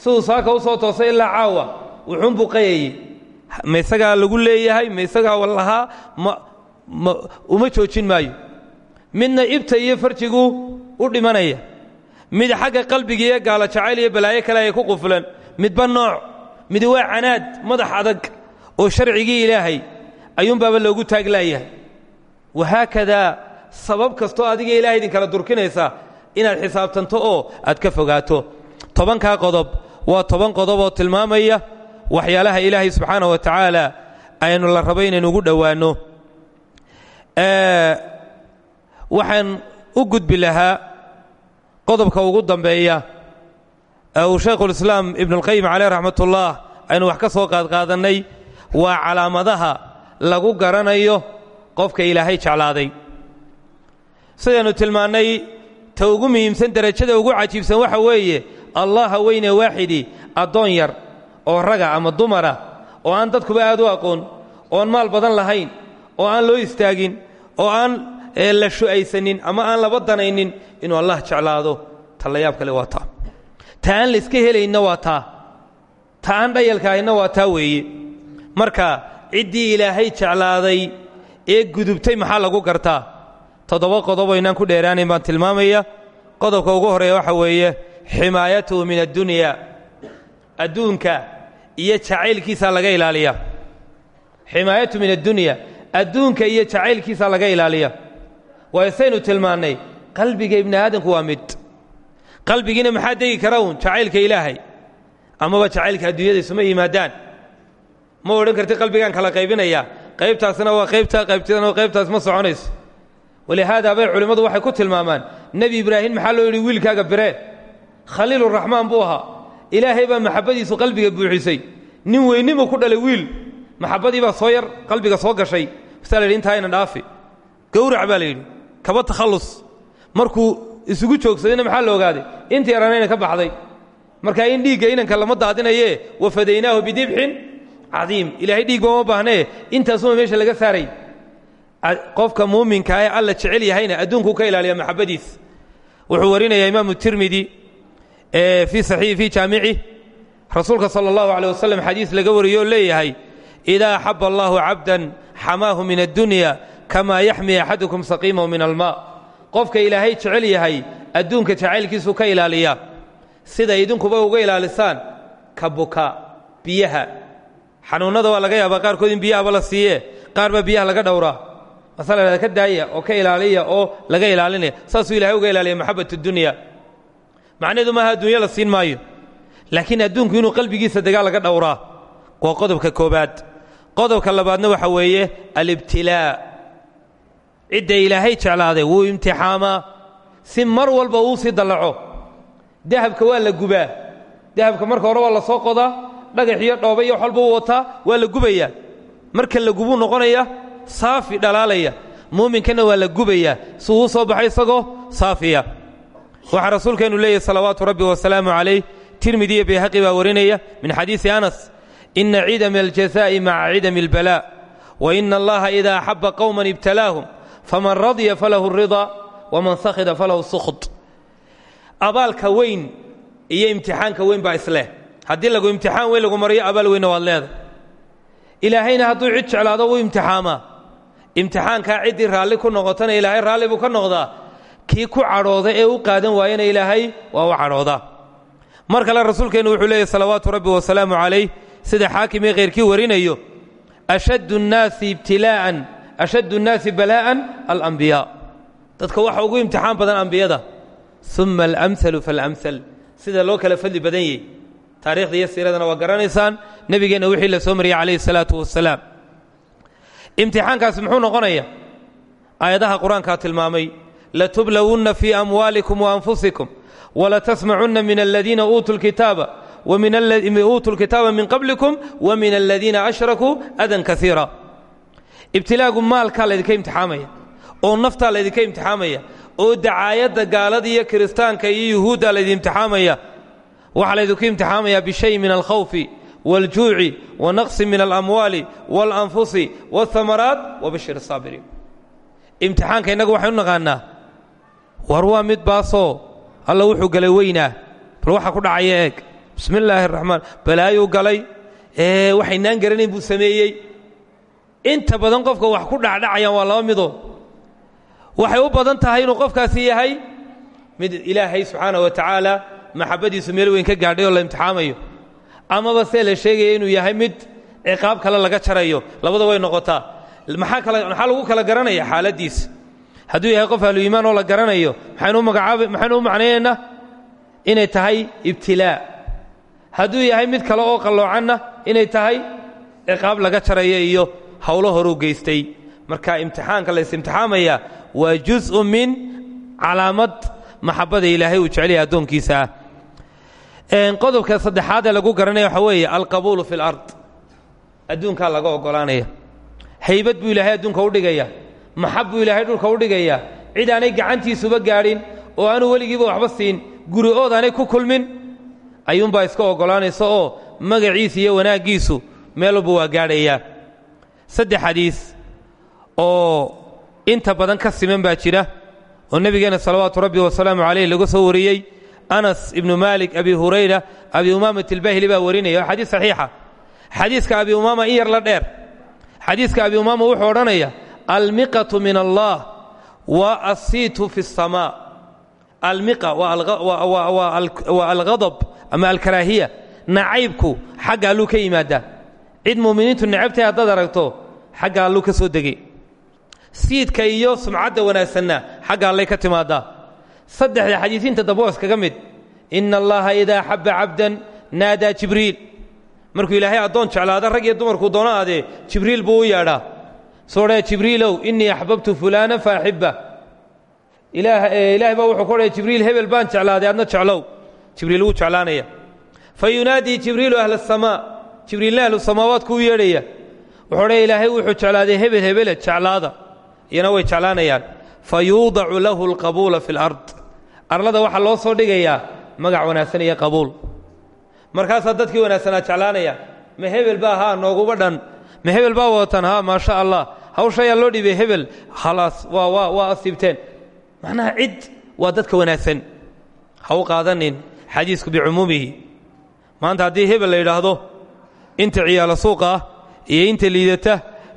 siduu saaka u soo toosay ilaa caawa wuxuunbuu qayayey ma isagaa lagu leeyahay? Ma isagaa lahaa ma ma uma joojin maayo. Midna ibta iyo farjigu u dhimanaya. Mid xagga qalbiga iyo gaalo jacayl iyo balaayo kale ay ku quflan midba nooc mid waa canaad madax adag oo sharcigii ilaahay ayuunbaaba loogu taaglaayahay wahaakadaa sabab kastoo adiga ilahay idinkala durkinaysa inaad xisaabtanto oo aad ka fogaato. Tobankaa qodob waa toban qodob oo tilmaamaya waxyaalaha ilaahay subxaana wa tacaala aynu la rabo inaynu ugu dhowaanno. Waxaan u gudbi lahaa qodobka ugu dambeeya. Ee uu shaykhulislaam ibnuulqayim caleyh raxmatullah aynu wax ka soo qaadqaadannay waa calaamadaha lagu garanayo qofka ilaahay jeclaaday. Sidaynu tilmaannay ta ugu muhiimsan derajada ugu cajiibsan waxa weeye allaha weyne waaxidii addoon yar oo raga ama dumara oo aan dadkuba aad u aqoon oon maal badan lahayn oo aan loo istaagin oo aan la shu'aysanin ama aan laba danaynin inuu allah jeclaado ta la yaab kale waa taa. Ta aan la iska helayna waa taa. Ta aan dhayalkaahayna waa taa weeye. Marka ciddii ilaahay jeclaaday ee gudubtay maxaa lagu gartaa? Toddoba qodob oo inaan ku dheeraanayn baan tilmaamaya qodobka ugu horreeya waxa weeye ximaayatuhu min addunya. Adduunka iyo jacaylkiisaa laga ilaaliya. Ximaayatu min addunya adduunka iyo jacaylkiisaa laga ilaaliya. Waayo saynu tilmaannay qalbiga ibni aadamku waa mid. Qalbigiina maxaa degi kara jacaylka ilaahay. Amaba jacaylka adduunyada isuma yimaadaan. Ma odhan karti qalbigaan kala qaybinaya? Qaybtaasna waa qaybta qaybtidana qaybtaas ma soconayso. Walihaada bay culimmadu waxay ku tilmaamaan nebi ibraahim maxaa loo yidhi wiilkaaga biree? Khaliiluraxmaan buu ahaa ilaahay baa maxabbadiisu qalbiga buuxisay. Nin weynnimu ku dhalay wiil maxabbadii baa soo yar qalbiga soo gashay. Masaa la yidhi intaa ayna dhaafi. Gowrac baa la yidhi kaba takhallus. Markuu isugu joogsadayna maxaa la ogaaday? Inta ka baxday. Markaa in dhiigga inanka lama daadinayee wafadaynaahu bidibxin cadiim. Ilaahay dhiig ba uma baahnee intaasuma meesha laga saaray. Qofka muuminka ee alla jecel yahayna adduunkuu ka ilaaliya maxabbadiis wuxuu warinayaa imaamu tirmidi fii jaamici rasuulka sala allahu caleyh wasalam xadiis laga wariyo oo leeyahay idaa axaba allahu cabdan xamaahu min addunya kamaa yaxmi axadukum saqiimahu min almaa. Qofka ilaahay jecel yahay adduunka jacaylkiisuu ka ilaaliya. Sida idinkuba uga ilaalisaan ka buka biyaha. Xanuunnada waa laga yaabaa qaarkood in biyahaba la siiye qaar baa biyaha laga dhowraa. Masala ka daaya oo ka ilaaliya oo laga ilaalinaya saasuu ilahay macnaheedu maaha adduunya la siin maayo. Laakiin adduunku inuu qalbigiisa degaa laga dhowraa waa qodobka koobaad qodobka labaadna waxa weeye alibtilaa. Cidda ilaahay jeclaaday wuu imtixaamaa si mar walba uu sii dallaco dahabka waa la gubaa. Dahabka marka hore waa la soo qodaa dhagax iyo dhooba iyo wax walba wataa waa la gubayaa. Marka la gubuu noqonaya saafi dhalaalaya. Muuminkana waa la gubayaa. Si uu u soo baxay isagoo saafiya waxaa rasuulkeennu leeyahy salawaatu rabbi wasalaamu calayh tirmidi iyo bayhaqi baa warinaya min xadiisi anas. Ina cidama aljazaa'i maca cidami اlbalaa wa ina allaha ida axaba qowman ibtalaahum faman radya falahu اridaa waman sakhida falahu sukhd. Abaalka weyn iyo imtixaanka weyn baa isleh haddii lagu imtixaan weyn lagu mariyo abaal weynna waad leedahay. Ilaahayna hadduu cid jeclaado wuu imtixaamaa. Imtixaankaa ciddii ku noqotana ilaahay raalli buu ka noqdaa kii ku cadhooda ee u qaadan waayana ilaahay waa u cadhoodaa mar kale rasuulkeennu wuxuu leeyahy salawaatu rabbi wasalaamu calayh sida xaakim ee warinayo ashaddu nnaasi ibtilaa'an ashaddu nnaasi balaa'an alambiyaa dadka waxa ugu imtixaan badan ambiyada uma alamhalu faalamhal sida loo kala fadli badan yahy taarikhda iyo siiradana waa garanaysaan nebigeenna la soo mariyey calayhi salaatu wasalaam imtixaankaasi muxuu noqonaya aayadaha qur'aankaa tilmaamay latublawunna fii amwaalikum waanfusikum walatasmacunna min aladiina uutuu lkitaaba uutuu lkitaaba min qablikum wa min aladiina ashrakuu adan kaiira ibtilaagu maalkaa laydinka imtixaamaya oo naftaa laydinka imtixaamaya oo dacaayadda gaalada iyo kiristaanka iyo yuhuudda laydin imtixaamaya waxaa laydinku imtixaamaya bishay min alkhawfi wاljuuci wanaqsi min alamwaali wاlanfusi wاthamaraat wabashir saabiriin imtixaanka innagu waxaynu naqaanaa war waa mid baasoo alla wuxuu galay weynaa bal waxa ku dhacaya eeg. Bismi illaahi araxmaan galay. Ee waxaynaan garanayn buu sameeyey. Inta badan qofka wax ku dhacdhacayaan waa laba midoo waxay u badan tahay inuu qofkaasi yahay mid ilaahay subxaana wa tacaala maxabbadiisu meel weyn ka gaadhay oo la imtixaamayo. Amaba see la sheegaya inuu yahay mid ciqaab kale laga jarayo. Labada way noqotaa. Maxaa lagu kala garanaya xaaladdiisa hadduu yahay qof ahlu iimaan oo la garanayo maxaynu u macnaynaynaa inay tahay ibtilaa. Hadduu yahay mid kale oo qalloocanna inay tahay ciqaab laga jarayo iyo howlo horuu geystay. Marka imtixaanka la is-imtixaamaya waa juz'u min calaamad maxabbada ilaahay uu jecel yahay addoonkiisa. Ah qodobka saddexaad ee lagu garanaya waxaa weeye alqabuulu fi lard adduunkaa laga oggolaanaya haybad buu ilaahay adduunka u dhigaya maxab buu ilaahay dhulka u dhigaya. Cid aanay gacantiisuba gaadhin oo aanu weligiiba waxba siin guri ood aanay ku kulmin. Ayuunbaa iska oggolaanaysa oo magaciisa iyo wanaaggiisu meel waa gaadhayaa saddex xadiis oo inta badan ka siman baa jira oo nebigeenna salawaatu rabbi wasalaamu calayh laga soo wariyey. Anas ibnu maalik abi hurayra abi umaamat ilbahili baa warinaya. Waa xadiis saxiixa. Xadiiska abi umaama in yar la dheer. Xadiiska abi umaama wuxuu odhanaya almiqatu min allah wa asiitu fi الsamaa almiqa waa alghadab ama alkaraahiya nacaybku xagga alluu ka yimaadaa cid muuminiintu necabtahay haddaad aragto xagga alluu ka soo degay siidka iyo sumcadda wanaagsanna xagga allay ka timaadaa saddexda xadiisiinta daboos kaga mid. Ina allaha idaa axabba cabdan naadaa jibriil. Markuu ilaahay addoon jeclaada rag iyo dumarkuu doono aadee jibriil buu u yeedhaa soo dhee jibriilow innii axbabtu fulaana fa axibba ilaahay baa wuxuu ku odhaya jibriil hebel baan jeclaaday adna jeclow. Jibriil wuu jeclaanaya. Fa yunaadii jibriilu ahla asamaa jibriilna ahlu samaawaadku u yeedhaya. Wuxuu odhaya ilaahay wuxuu jeclaaday hebel hebele jeclaada. Iyana way jeclaanayaan. Fa yuudacu lahu alqabuula fi alard arlada waxaa loo soo dhigayaa magac wanaagsan iyo qabuul. Markaasaa dadkii wanaagsanaa jeclaanayaan. Ma hebel baa haa nooguba dhan ma hebel baa watan haa maasha allah hawshayaa loo dhiibay hebel khalaas waa waa asiibteen macnaha cid waa dadka wanaagsan. Ha u qaadanin xadiisku bicumuumihi maanta haddii hebel la yidhaahdo inta ciyaalo suuqa iyo inta liidata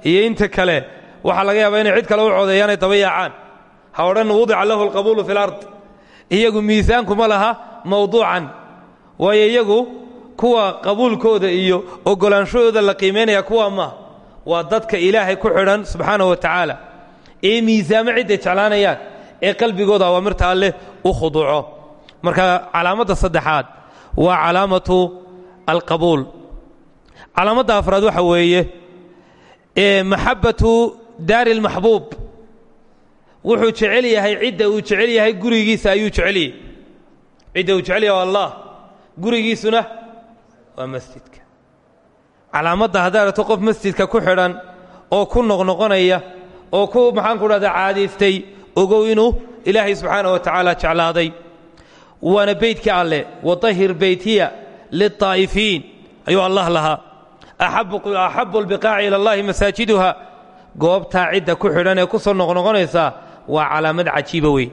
iyo inta kale waxaa laga yaabaa inay cid kale u codeeyaanay daba yaacaan ha odhan wudica lahu alqabuulu fi lard iyagu miisaankuma laha mawduucan. Waayo iyagu kuwa qabuulkooda iyo oggolaanshahooda la qiimaynaya kuwa ma waa dadka ilaahay ku xidhan subxaanahu wa tacaala. Ee miisaamo cidday jeclaanayaan ee qalbigooda awaamirta alleh u khuduuco marka calaamadda saddexaad waa calaamatu alqabuul. Calaamadda afraad waxa weeye maxabbatu daari اlmaxbuub wuxuu jecel yahay cidda uu jecel yahay gurigiisa ayuu jecel yahay. Cidda uu jecel yahay allah. Gurigiisuna waa masjidka. Calaamadda haddaad aragto qof masjidka ku xidhan oo ku noqnoqonaya oo ku maxaanku dhahda caadaystay ogow inuu ilaahay subxaana wa tacaala jeclaaday. Waana beydkii alleh wadahir beytiya lilطaa'ifiin ayuu allah lahaa. Axabu lbiqaaci ila allahi masaajiduha goobtaa cidda ku xidhan ee ku soo noqnoqonaysa waa calaamad cajiiba wey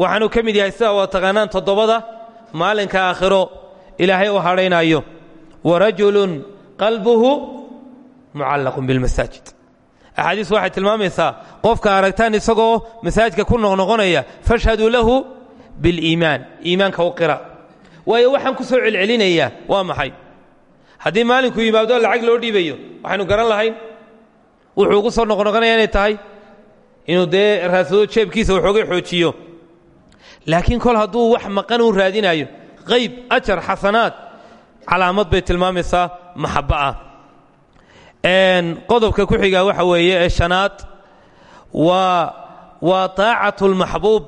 waxaanu ka mid yahay sidaa waa taqaanaan toddobada maalinka aakhiro ilaahay u hadhaynaayo warajulun qalbuhu mucallaqun bilmasaajid axaadiis waxay tilmaamaysaa qofka aragtaan isagoo masaajidka ku noqnoqonaya fashhaduu lahu biliimaan iimaanka u qira waayo waxaan ku soo celcelinayaa waa maxay haddii maalinku yimaado lacag loo dhiibayo waxaynu garan lahayn wuxuu ugu soo noqnoqonaya inay tahay inuu dee raasado jeebkiisa waxoogay xoojiyo laakiin kol hadduu wax maqan uu raadinayo qayb ajar xasanaad calaamad bay tilmaamaysaa maxabba ah qodobka ku xigaa waxa weeye ee shanaad waa waa taacatu lmaxbuub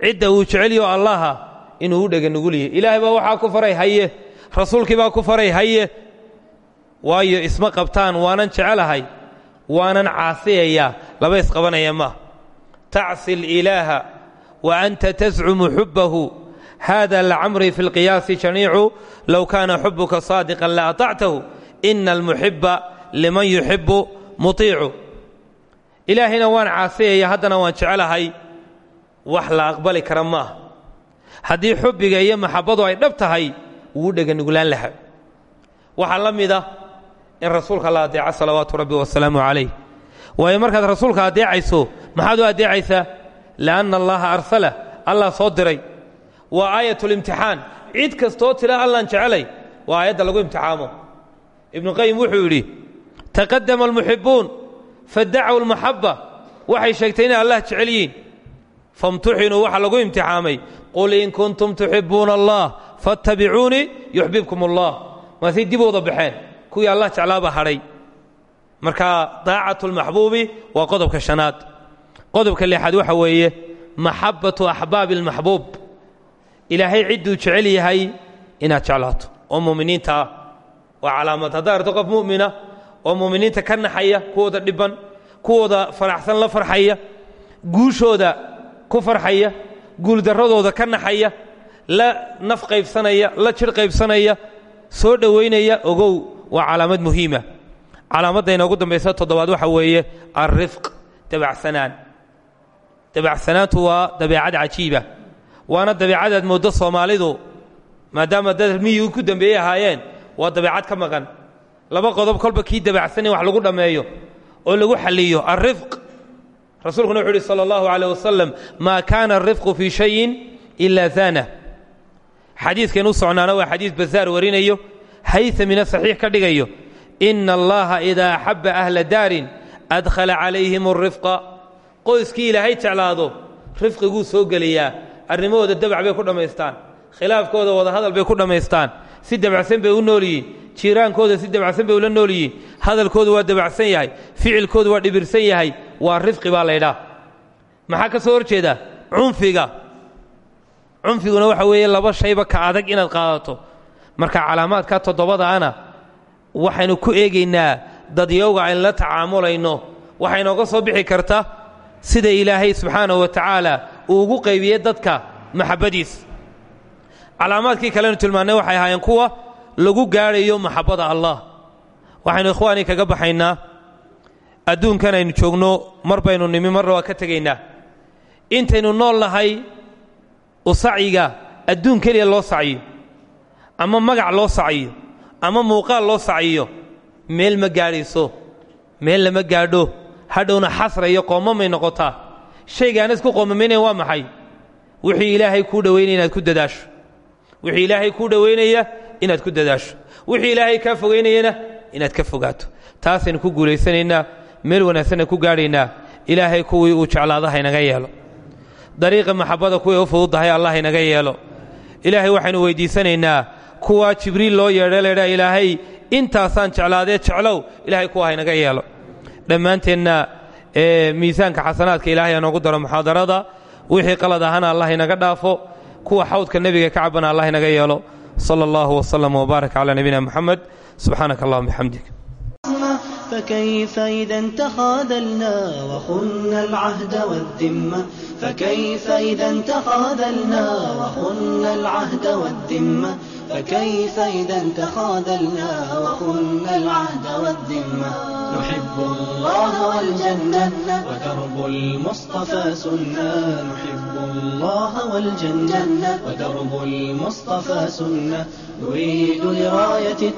cidda uu jecelyo allaha inuu u dhega nugulyahy ilaahay baa waxaa ku faray haye! Rasuulkii baa ku faray haye! Waayo isma qabtaan waanan jecelahay waanan caasiyayaa laba isqabanaya ma. Tacsi ilaaha wa anta hada lacamrii fi lqiyaasi jamiicu low kaana xubuka saadiqan la aطactahu ina almuxiba liman yuxibu muطiicu ilaahayna waan caasiyaya haddana waan jecelahay wax la aqbali kara maaha haddii xubbiga iyo maxabbadu ay dhab tahay wuu dhega nuglaan lahaa waxaa la mid ah in rasuulka la adeeca salawaatu rabbi wasalaamu calayh waayo markaad rasuulka adeecayso maxaad u adeecaysaa lianna allaha arsala allah soo diray waa aayatulimtixaan cid kastoo tila allaan jecelay waa aayadda lagu imtixaamo. Ibnu qayim wuxuu yidhi taqadama almuxibuun fadacow almaxaba waxay sheegtay inay allah jecel yihiin. Famtuxinuu lagu imtixaamay. Qul in kuntum tuxibuuna allah fattabicuunii yuxbibkum allah. Maasay dib wada baxeen. Kuwii allah jeclaaba hadhay. Marka daacatu lmaxbuubi waa qodobka shanaad. Qodobka lixaad waxa weeye maxabatu axbaabi almaxbuub ilaahay cidduu jecel yahay inaad jeclaato. Oo muuminiinta ah waa calaamad. Haddaad arto qof mu'mina oo muuminiinta ka naxaya kuwooda dhibban kuwooda faraxsan la farxaya guushooda ku farxaya guuldarradooda ka naxaya la naf qaybsanaya la jir qaybsanaya soo dhowaynaya ogow waa calaamad muhiima. Calaamadda inoogu dambaysa toddobaad waxa weeye alrifq dabacsanaan. Dabacsanaantu waa dabeecad cajiiba waana dabeicadaad mooddo soomaalidu maadaama dad miyuu ku dembeeyey ahaayeen. Waa dabeicad ka maqan. Laba qodob kolba kii dabacsana wax lagu dhammeeyo oo lagu xaliyo alrifq rasuulkuna wuxu uhi sala allahu caleyh wasalam maa kaana arifqu fii shayin ilaa zaana. Xadiidkeen u socnaana waa xadiis basaar warinayo min saxiix ka dhigayo. Ina allaha idaa axabba ahla daarin adkhala calayhim alrifqa qoyskii ilaahay jeclaado rifqiguu soo gelayaa arrimahooda dabac bay ku dhammaystaan khilaafkooda wadahadal bay ku dhammaystaan si dabacsan bay u nool jiiraankooda si dabacsan bay ula nool hadalkoodu waa dabacsan yahay. Ficilkoodu waa dhibirsan yahay. Waa rifqi baa laydhaa maxaa ka soo hor jeeda cunfiga. Cunfiguna waxa weeye laba shayba ka adag inaad qaadato. Marka calaamaadka toddobadaana waxaynu ku eegaynaa dadyowga aynu la tacaamulayno. Waxay nooga soo bixi karta sida ilaahay subxaanahu wa tacaala uu ugu qaybiyey dadka maxabbadiis calaamaadkii kalenu tilmaannay waxay ahaayeen kuwa lagu gaadhayo maxabbada allah. Waxaynu ikhwaanii kaga baxaynaa. Adduunkan aynu joogno mar baynu nimi marna waa ka tegaynaa. Intaynu nool nahay u sacyiga adduun keliya loo sacyiyo ama magac loo sacyiyo ama muuqaal loo sacyiyo meel ma gaadhayso meel lama gaadho hadhowna xasra iyo qoomamay noqotaa shaygaana isku qoomamaynaya waa maxay? Wixii ilaahay kuu dhowaynaya inaad ku dadaasho. Wixii ilaahay kuu dhowaynaya inaad ku dadaasho. Wixii ilaahay kaa fogaynayana inaad ka fogaato. Taasaynu ku guulaysanaynaa meel wanaagsanna ku gaadhaynaa ilaahay kuwii uu jeclaada haynaga yeelo. Dariiqa maxabbada kuwii u fududdahay allah haynaga yeelo. Ilaahay waxaynu weyddiisanaynaa kuwaa jibriil loo yeedha ilaahay intaasaan jeclaadee jeclow ilaahay kuwa haynaga yeelo. Dhammaanteenna ee miisaanka xasanaadka ilaahay hanoogu daro muxaadarada wixii qalad ahana allah inaga dhaafo kuwa xawdka nebiga ka cabana allah inaga yeelo sala allahu wasalam wbaarak calaa nabiyina muxamed subxaanaka allahuma bixamdik فكيف إذا تخاذلنا وخنا العهد والذمة فكيف إذا تخاذلنا وخنا العهد والذمة فكيف إذا تخاذلنا وقلنا العهد والذمة نحب الله والجنة ودرب المصطفى سنة نحب الله والجنة ودرب المصطفى سنة نريد لراية